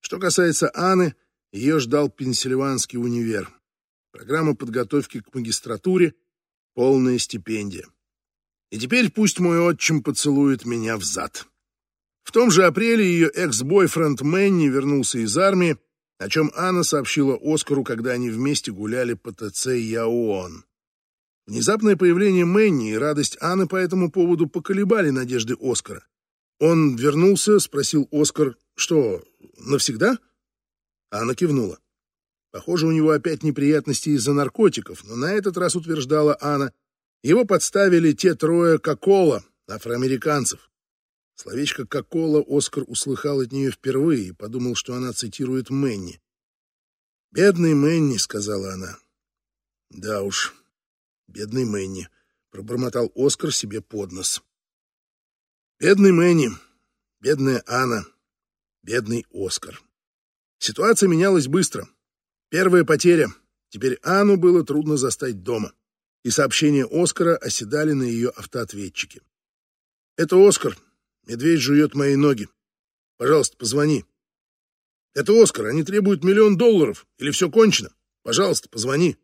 Что касается Анны, ее ждал Пенсильванский универ. Программа подготовки к магистратуре, полная стипендия. И теперь пусть мой отчим поцелует меня в зад. В том же апреле ее экс-бойфренд Мэнни вернулся из армии, о чем Анна сообщила Оскару, когда они вместе гуляли по ТЦ Яон. Внезапное появление Мэнни и радость Анны по этому поводу поколебали надежды Оскара. Он вернулся, спросил Оскар, что, навсегда? Анна кивнула. Похоже, у него опять неприятности из-за наркотиков, но на этот раз утверждала Анна, его подставили те трое Кокола, афроамериканцев. Словечко «Кокола» Оскар услыхал от нее впервые и подумал, что она цитирует Мэнни. «Бедный Мэнни», — сказала она. «Да уж, бедный Мэнни», — пробормотал Оскар себе под нос. «Бедный Мэнни, бедная Анна, бедный Оскар». Ситуация менялась быстро. Первая потеря. Теперь Анну было трудно застать дома. И сообщения Оскара оседали на ее автоответчике. «Это Оскар. Медведь жует мои ноги. Пожалуйста, позвони». «Это Оскар. Они требуют миллион долларов. Или все кончено? Пожалуйста, позвони».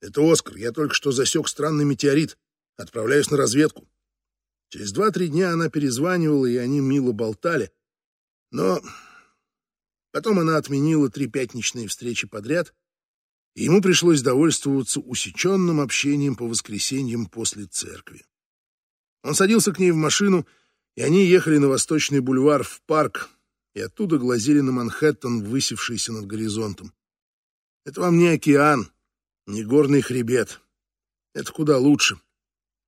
«Это Оскар. Я только что засек странный метеорит. Отправляюсь на разведку». Через два-три дня она перезванивала, и они мило болтали. Но Потом она отменила три пятничные встречи подряд, и ему пришлось довольствоваться усеченным общением по воскресеньям после церкви. Он садился к ней в машину, и они ехали на Восточный бульвар в парк, и оттуда глазели на Манхэттен, высевшийся над горизонтом. Это вам не океан, не горный хребет. Это куда лучше,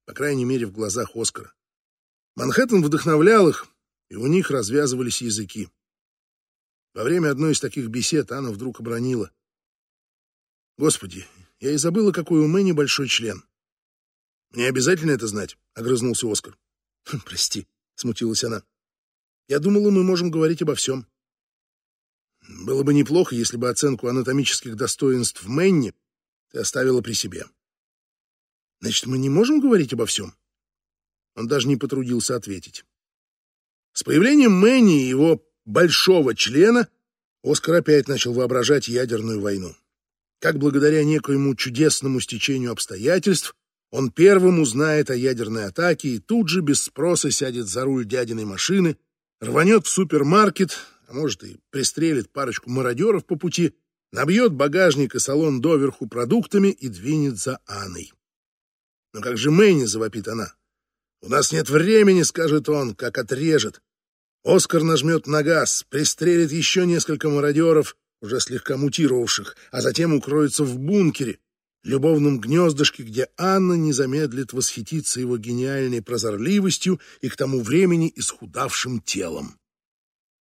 по крайней мере, в глазах Оскара. Манхэттен вдохновлял их, и у них развязывались языки. Во время одной из таких бесед Анна вдруг обронила. «Господи, я и забыла, какой у Мэнни большой член». «Мне обязательно это знать?» — огрызнулся Оскар. «Хм, «Прости», — смутилась она. «Я думала, мы можем говорить обо всем». «Было бы неплохо, если бы оценку анатомических достоинств Мэнни ты оставила при себе». «Значит, мы не можем говорить обо всем?» Он даже не потрудился ответить. С появлением Мэнни и его большого члена, Оскар опять начал воображать ядерную войну. Как благодаря некоему чудесному стечению обстоятельств он первым узнает о ядерной атаке и тут же без спроса сядет за руль дядиной машины, рванет в супермаркет, а может и пристрелит парочку мародеров по пути, набьет багажник и салон доверху продуктами и двинет за Анной. «Но как же Мэнни?» — завопит она. «У нас нет времени», — скажет он, как отрежет. Оскар нажмет на газ, пристрелит еще несколько мародеров, уже слегка мутировавших, а затем укроется в бункере, любовном гнездышке, где Анна не замедлит восхититься его гениальной прозорливостью и к тому времени исхудавшим телом.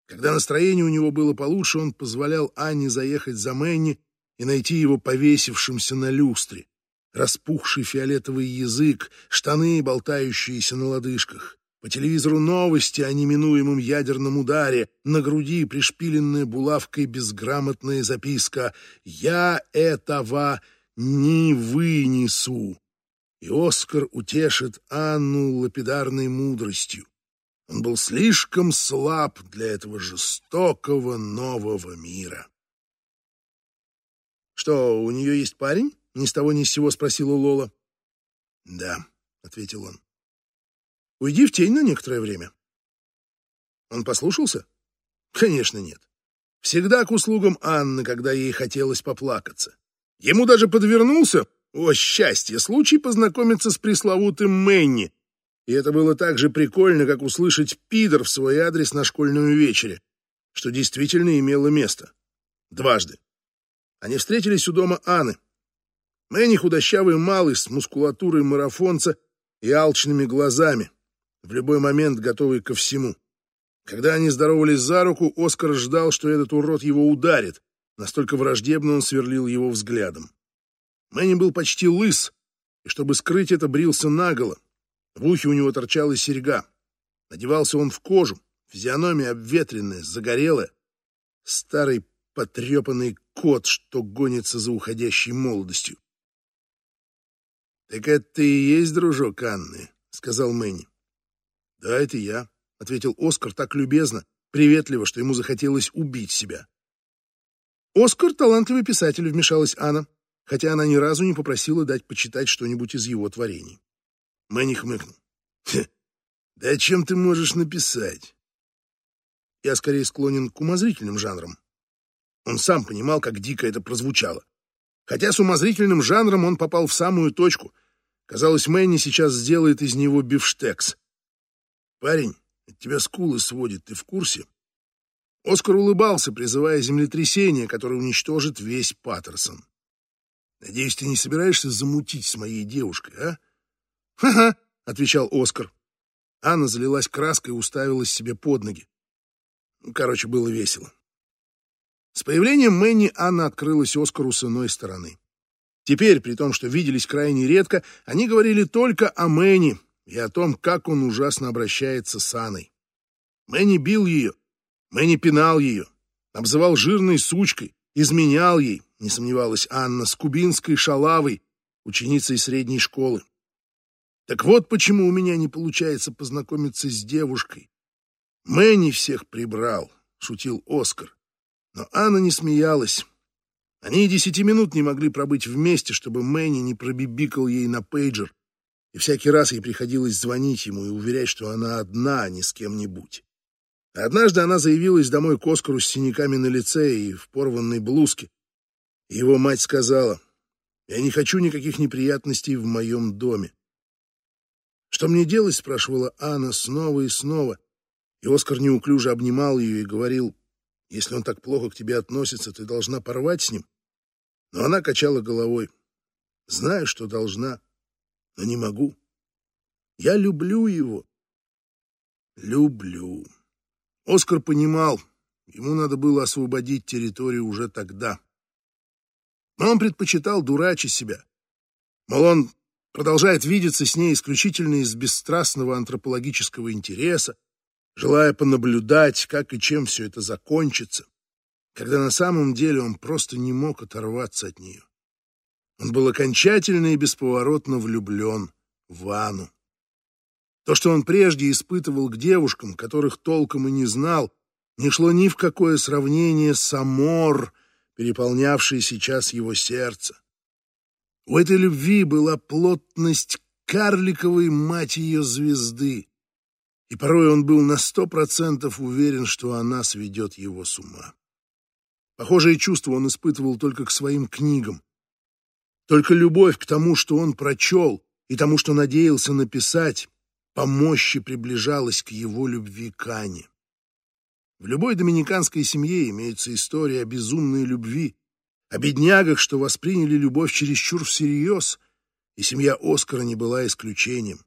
Когда настроение у него было получше, он позволял Анне заехать за Мэнни и найти его повесившимся на люстре. Распухший фиолетовый язык, штаны, болтающиеся на лодыжках. По телевизору новости о неминуемом ядерном ударе, на груди пришпиленная булавкой безграмотная записка «Я этого не вынесу». И Оскар утешит Анну лапидарной мудростью. Он был слишком слаб для этого жестокого нового мира. «Что, у нее есть парень?» — ни с того ни с сего спросила Лола. «Да», — ответил он. «Уйди в тень на некоторое время». Он послушался? Конечно, нет. Всегда к услугам Анны, когда ей хотелось поплакаться. Ему даже подвернулся, о счастье, случай познакомиться с пресловутым Мэнни, и это было так же прикольно, как услышать пидор в свой адрес на школьном вечере, что действительно имело место. Дважды. Они встретились у дома Анны. Мэнни худощавый малый с мускулатурой марафонца и алчными глазами, в любой момент готовый ко всему. Когда они здоровались за руку, Оскар ждал, что этот урод его ударит. Настолько враждебно он сверлил его взглядом. Мэнни был почти лыс, и чтобы скрыть это, брился наголо, в ухе у него торчала серьга. Надевался он в кожу, физиономия обветренная, загорелая. Старый потрепанный кот, что гонится за уходящей молодостью. «Так это ты и есть дружок Анны», — сказал Мэнни. «Да, это я», — ответил Оскар так любезно, приветливо, что ему захотелось убить себя. «Оскар — талантливый писатель», — вмешалась Анна, хотя она ни разу не попросила дать почитать что-нибудь из его творений. Мэнни хмыкнул. «Да чем ты можешь написать?» Я скорее склонен к умозрительным жанрам. Он сам понимал, как дико это прозвучало. Хотя с умозрительным жанром он попал в самую точку. Казалось, Мэнни сейчас сделает из него бифштекс. «Парень, от тебя скулы сводит, ты в курсе?» Оскар улыбался, призывая землетрясение, которое уничтожит весь Паттерсон. «Надеюсь, ты не собираешься замутить с моей девушкой, а?» «Ха-ха», — отвечал Оскар. Анна залилась краской и уставилась себе под ноги. Короче, было весело. С появлением Мэнни Анна открылась Оскару с иной стороны. Теперь, при том, что виделись крайне редко, они говорили только о Мэнни и о том, как он ужасно обращается с Анной. Мэнни бил ее, Мэнни пинал ее, обзывал жирной сучкой, изменял ей, не сомневалась Анна, с кубинской шалавой, ученицей средней школы. Так вот почему у меня не получается познакомиться с девушкой. Мэнни всех прибрал, шутил Оскар. Но Анна не смеялась. Они и десяти минут не могли пробыть вместе, чтобы Мэнни не пробибикал ей на пейджер. И всякий раз ей приходилось звонить ему и уверять, что она одна, а не с кем-нибудь. Однажды она заявилась домой к Оскару с синяками на лице и в порванной блузке. Его мать сказала, «Я не хочу никаких неприятностей в моем доме». «Что мне делать?» — спрашивала Анна снова и снова. И Оскар неуклюже обнимал ее и говорил, «Если он так плохо к тебе относится, ты должна порвать с ним». Но она качала головой. «Знаю, что должна, но не могу. Я люблю его». «Люблю». Оскар понимал, ему надо было освободить территорию уже тогда. Но он предпочитал дурачить себя. Мол, он продолжает видеться с ней исключительно из бесстрастного антропологического интереса, желая понаблюдать, как и чем все это закончится, когда на самом деле он просто не мог оторваться от нее. Он был окончательно и бесповоротно влюблен в Анну. То, что он прежде испытывал к девушкам, которых толком и не знал, не шло ни в какое сравнение с Амор, переполнявший сейчас его сердце. У этой любви была плотность карликовой мать ее звезды, и порой он был на сто процентов уверен, что она сведет его с ума. Похожие чувства он испытывал только к своим книгам. Только любовь к тому, что он прочел, и тому, что надеялся написать, по мощи приближалась к его любви к Ане. В любой доминиканской семье имеется история о безумной любви, о беднягах, что восприняли любовь чересчур всерьез, и семья Оскара не была исключением.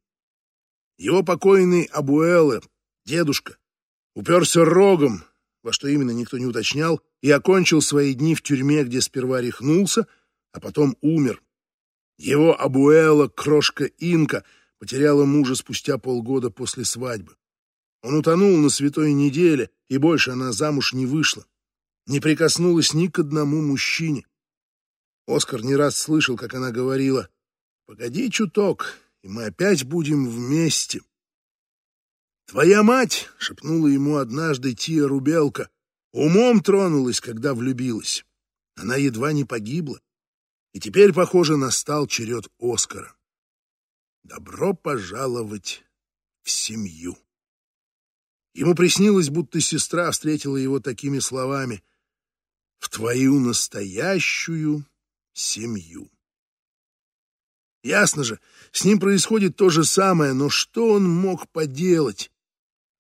Его покойный Абуэлэ, дедушка, уперся рогом, во что именно никто не уточнял, и окончил свои дни в тюрьме, где сперва рехнулся, а потом умер. Его Абуэла, крошка Инка, потеряла мужа спустя полгода после свадьбы. Он утонул на святой неделе, и больше она замуж не вышла. Не прикоснулась ни к одному мужчине. Оскар не раз слышал, как она говорила, «Погоди чуток, и мы опять будем вместе». «Твоя мать», — шепнула ему однажды Тия Рубелка, умом тронулась, когда влюбилась. Она едва не погибла. И теперь, похоже, настал черед Оскара. Добро пожаловать в семью. Ему приснилось, будто сестра встретила его такими словами «В твою настоящую семью». Ясно же, с ним происходит то же самое, но что он мог поделать?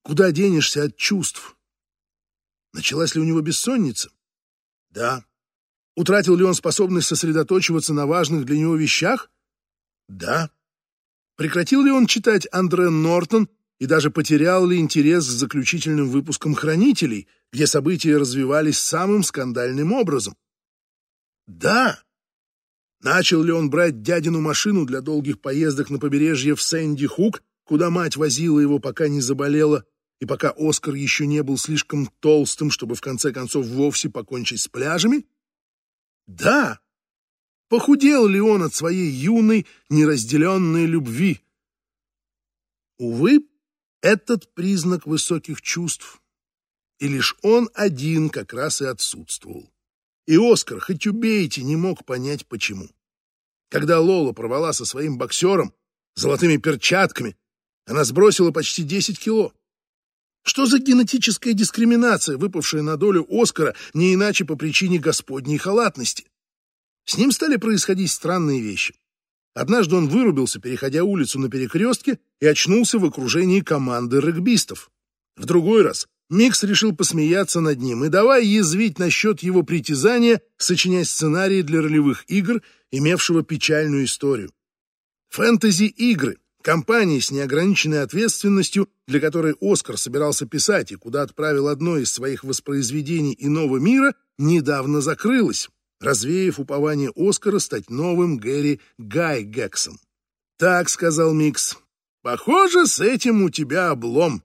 Куда денешься от чувств? Началась ли у него бессонница? Да. Утратил ли он способность сосредоточиваться на важных для него вещах? Да. Прекратил ли он читать Андре Нортон и даже потерял ли интерес к заключительным выпускам «Хранителей», где события развивались самым скандальным образом? Да. Начал ли он брать дядину машину для долгих поездок на побережье в Сэнди-Хук, куда мать возила его, пока не заболела, и пока Оскар еще не был слишком толстым, чтобы в конце концов вовсе покончить с пляжами? Да. Похудел ли он от своей юной, неразделенной любви? Увы, этот признак высоких чувств. И лишь он один как раз и отсутствовал. И Оскар, хоть убейте, не мог понять, почему. Когда Лола порвала со своим боксером, золотыми перчатками, она сбросила почти 10 кило. Что за генетическая дискриминация, выпавшая на долю Оскара не иначе по причине господней халатности? С ним стали происходить странные вещи. Однажды он вырубился, переходя улицу на перекрестке, и очнулся в окружении команды регбистов. В другой раз Микс решил посмеяться над ним и давай язвить насчет его притязания, сочинять сценарии для ролевых игр, имевшего печальную историю. Фэнтези-игры, компания с неограниченной ответственностью, для которой Оскар собирался писать и куда отправил одно из своих воспроизведений иного мира, недавно закрылась развеяв упование Оскара стать новым Гэри Гай Гексом. «Так», — сказал Микс, — «похоже, с этим у тебя облом».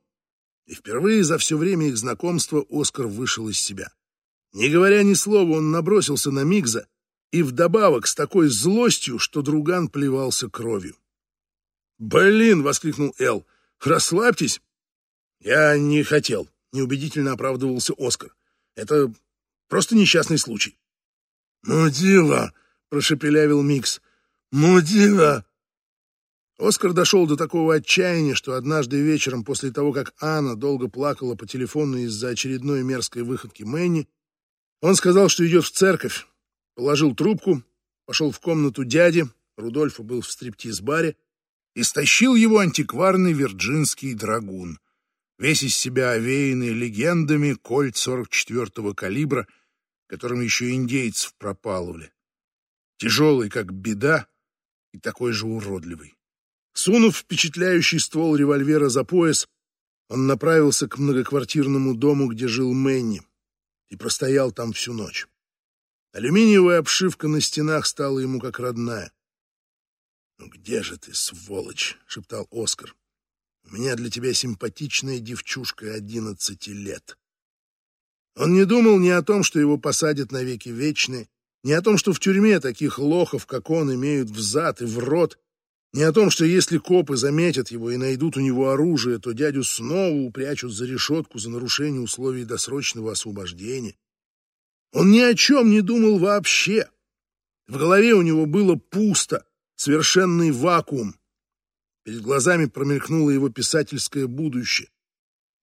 И впервые за все время их знакомства Оскар вышел из себя. Не говоря ни слова, он набросился на Мигза и вдобавок с такой злостью, что друган плевался кровью. «Блин!» — воскликнул Эл. «Расслабьтесь!» «Я не хотел», — неубедительно оправдывался Оскар. «Это просто несчастный случай». «Мудила!» — прошепелявил Микс. «Мудила!» Оскар дошел до такого отчаяния, что однажды вечером, после того, как Анна долго плакала по телефону из-за очередной мерзкой выходки Мэнни, он сказал, что идет в церковь, положил трубку, пошел в комнату дяди, Рудольфа был в стриптиз-баре, и стащил его антикварный вирджинский драгун, весь из себя овеянный легендами кольт 44-го калибра — которым еще индейцев пропалывали. Тяжелый, как беда, и такой же уродливый. Сунув впечатляющий ствол револьвера за пояс, он направился к многоквартирному дому, где жил Мэнни, и простоял там всю ночь. Алюминиевая обшивка на стенах стала ему как родная. «Ну где же ты, сволочь?» — шептал Оскар. «У меня для тебя симпатичная девчушка одиннадцати лет. Он не думал ни о том, что его посадят навеки вечные, ни о том, что в тюрьме таких лохов, как он, имеют в зад и в рот, Не о том, что если копы заметят его и найдут у него оружие, то дядю снова упрячут за решетку за нарушение условий досрочного освобождения. Он ни о чем не думал вообще. В голове у него было пусто, совершенный вакуум. Перед глазами промелькнуло его писательское будущее.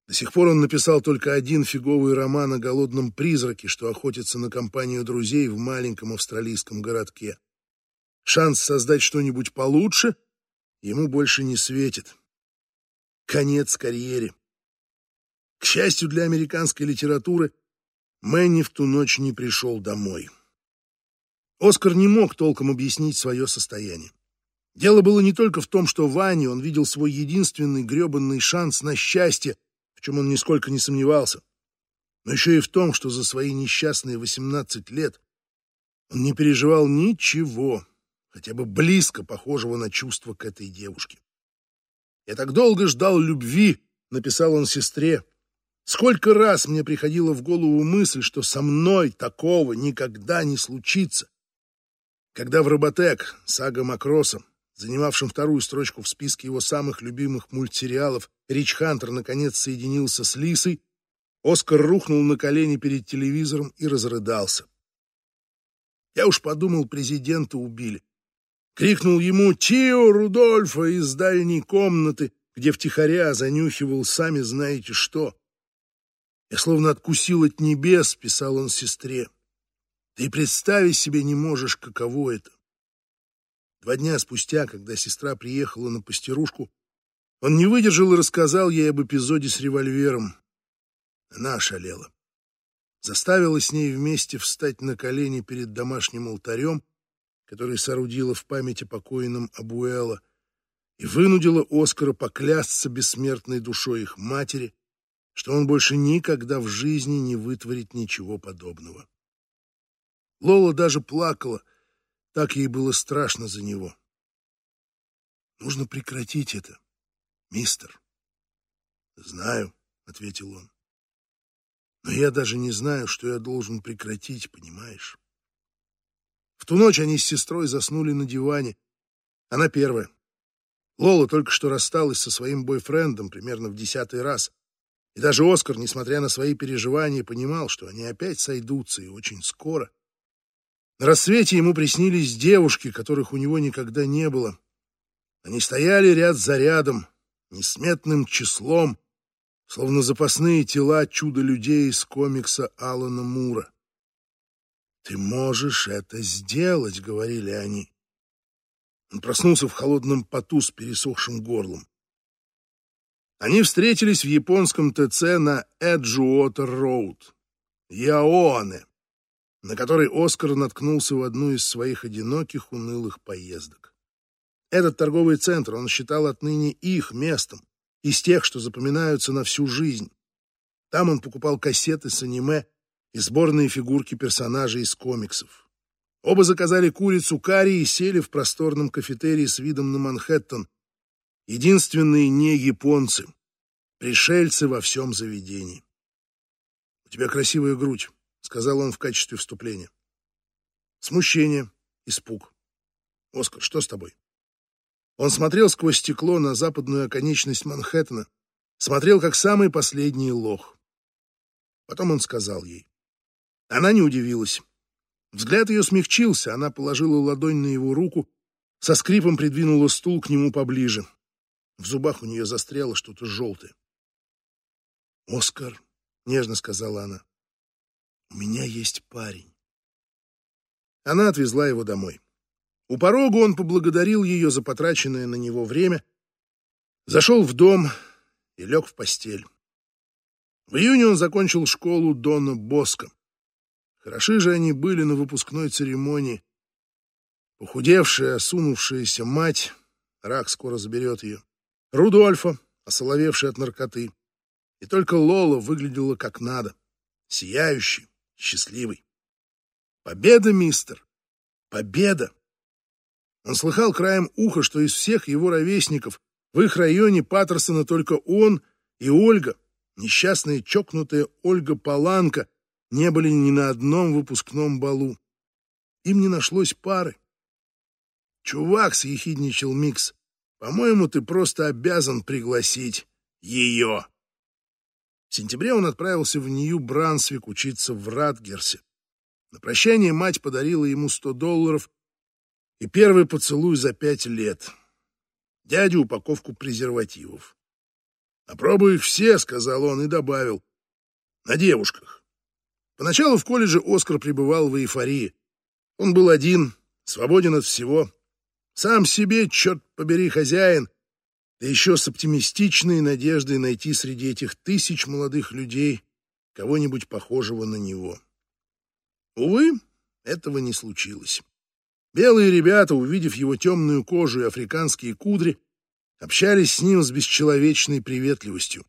До сих пор он написал только один фиговый роман о голодном призраке, что охотится на компанию друзей в маленьком австралийском городке. Шанс создать что-нибудь получше ему больше не светит. Конец карьере. К счастью для американской литературы, Мэнни в ту ночь не пришел домой. Оскар не мог толком объяснить свое состояние. Дело было не только в том, что Ване он видел свой единственный гребанный шанс на счастье, в чем он нисколько не сомневался, но еще и в том, что за свои несчастные 18 лет он не переживал ничего, хотя бы близко похожего на чувство к этой девушке. «Я так долго ждал любви», — написал он сестре. «Сколько раз мне приходила в голову мысль, что со мной такого никогда не случится». Когда в «Роботек» сага Макроса, занимавшим вторую строчку в списке его самых любимых мультсериалов, Рич Хантер наконец соединился с Лисой, Оскар рухнул на колени перед телевизором и разрыдался. Я уж подумал, президента убили крикнул ему «Тио Рудольфа» из дальней комнаты, где втихаря занюхивал сами знаете что. Я словно откусил от небес, писал он сестре. Ты представить себе не можешь, каково это. Два дня спустя, когда сестра приехала на пастерушку, он не выдержал и рассказал ей об эпизоде с револьвером. Она ошалела. Заставила с ней вместе встать на колени перед домашним алтарем который соорудила в памяти покойным Абуэла, и вынудила Оскара поклясться бессмертной душой их матери, что он больше никогда в жизни не вытворит ничего подобного. Лола даже плакала, так ей было страшно за него. «Нужно прекратить это, мистер». «Знаю», — ответил он. «Но я даже не знаю, что я должен прекратить, понимаешь?» В ту ночь они с сестрой заснули на диване. Она первая. Лола только что рассталась со своим бойфрендом примерно в десятый раз. И даже Оскар, несмотря на свои переживания, понимал, что они опять сойдутся и очень скоро. На рассвете ему приснились девушки, которых у него никогда не было. Они стояли ряд за рядом, несметным числом, словно запасные тела чудо-людей из комикса Алана Мура. «Ты можешь это сделать», — говорили они. Он проснулся в холодном поту с пересохшим горлом. Они встретились в японском ТЦ на Эджуотер-Роуд, Яоане, на которой Оскар наткнулся в одну из своих одиноких унылых поездок. Этот торговый центр он считал отныне их местом, из тех, что запоминаются на всю жизнь. Там он покупал кассеты с аниме и сборные фигурки персонажей из комиксов. Оба заказали курицу карри и сели в просторном кафетерии с видом на Манхэттен. Единственные не японцы, пришельцы во всем заведении. «У тебя красивая грудь», — сказал он в качестве вступления. Смущение, испуг. «Оскар, что с тобой?» Он смотрел сквозь стекло на западную оконечность Манхэттена, смотрел как самый последний лох. Потом он сказал ей. Она не удивилась. Взгляд ее смягчился, она положила ладонь на его руку, со скрипом придвинула стул к нему поближе. В зубах у нее застряло что-то желтое. «Оскар», — нежно сказала она, — «у меня есть парень». Она отвезла его домой. У порога он поблагодарил ее за потраченное на него время, зашел в дом и лег в постель. В июне он закончил школу Дона Боска. Хороши же они были на выпускной церемонии. Похудевшая, осунувшаяся мать, рак скоро заберет ее, Рудольфа, осоловевший от наркоты. И только Лола выглядела как надо, сияющий, счастливый. Победа, мистер! Победа! Он слыхал краем уха, что из всех его ровесников в их районе Паттерсона только он и Ольга, несчастная чокнутая Ольга Паланка, не были ни на одном выпускном балу. Им не нашлось пары. «Чувак!» — съехидничал Микс. По-моему, ты просто обязан пригласить ее. В сентябре он отправился в Нью-Брансвик учиться в Ратгерсе. На прощание мать подарила ему 100 долларов и первый поцелуй за пять лет. Дяде упаковку презервативов. «Опробуй их все», — сказал он и добавил. «На девушках». Поначалу в колледже Оскар пребывал в эйфории. Он был один, свободен от всего. Сам себе, черт побери, хозяин, да еще с оптимистичной надеждой найти среди этих тысяч молодых людей кого-нибудь похожего на него. Увы, этого не случилось. Белые ребята, увидев его темную кожу и африканские кудри, общались с ним с бесчеловечной приветливостью.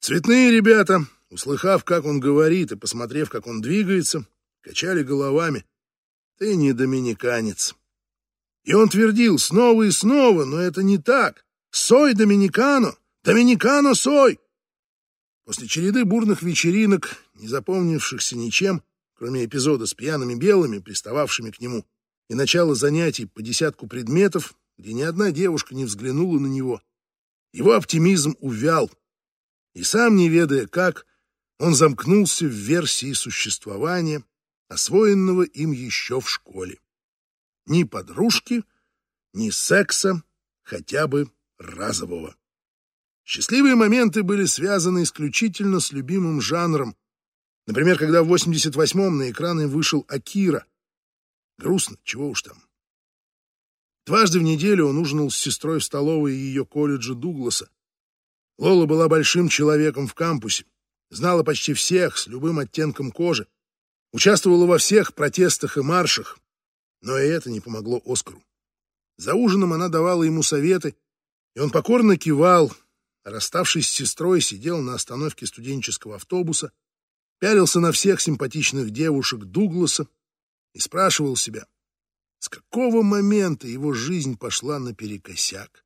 Цветные ребята, услыхав, как он говорит, и посмотрев, как он двигается, качали головами. «Ты не доминиканец». И он твердил снова и снова, но это не так. «Сой, доминикано! Доминикано, сой!» После череды бурных вечеринок, не запомнившихся ничем, кроме эпизода с пьяными белыми, пристававшими к нему, и начала занятий по десятку предметов, где ни одна девушка не взглянула на него, его оптимизм увял, и сам не ведая как, он замкнулся в версии существования, освоенного им еще в школе. Ни подружки, ни секса, хотя бы разового. Счастливые моменты были связаны исключительно с любимым жанром. Например, когда в 88-м на экраны вышел «Акира». Грустно, чего уж там. Дважды в неделю он ужинал с сестрой в столовой ее колледжа Дугласа. Лола была большим человеком в кампусе, знала почти всех с любым оттенком кожи, участвовала во всех протестах и маршах, но и это не помогло Оскару. За ужином она давала ему советы, он покорно кивал, а расставшись с сестрой, сидел на остановке студенческого автобуса, пялился на всех симпатичных девушек Дугласа и спрашивал себя, с какого момента его жизнь пошла наперекосяк.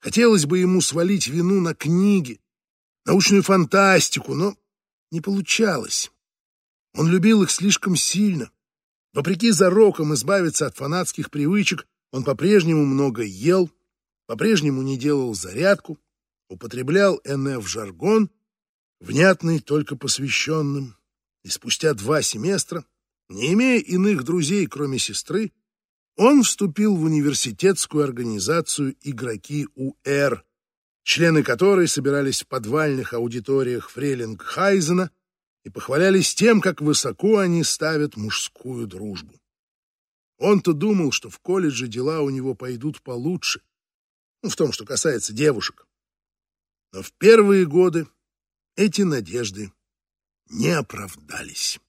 Хотелось бы ему свалить вину на книги, научную фантастику, но не получалось. Он любил их слишком сильно. Вопреки зарокам избавиться от фанатских привычек, он по-прежнему много ел, по-прежнему не делал зарядку, употреблял НФ-жаргон, внятный только посвященным, и спустя два семестра, не имея иных друзей, кроме сестры, он вступил в университетскую организацию «Игроки УР», члены которой собирались в подвальных аудиториях Фрейлинг-Хайзена и похвалялись тем, как высоко они ставят мужскую дружбу. Он-то думал, что в колледже дела у него пойдут получше, ну, в том, что касается девушек. Но в первые годы эти надежды не оправдались.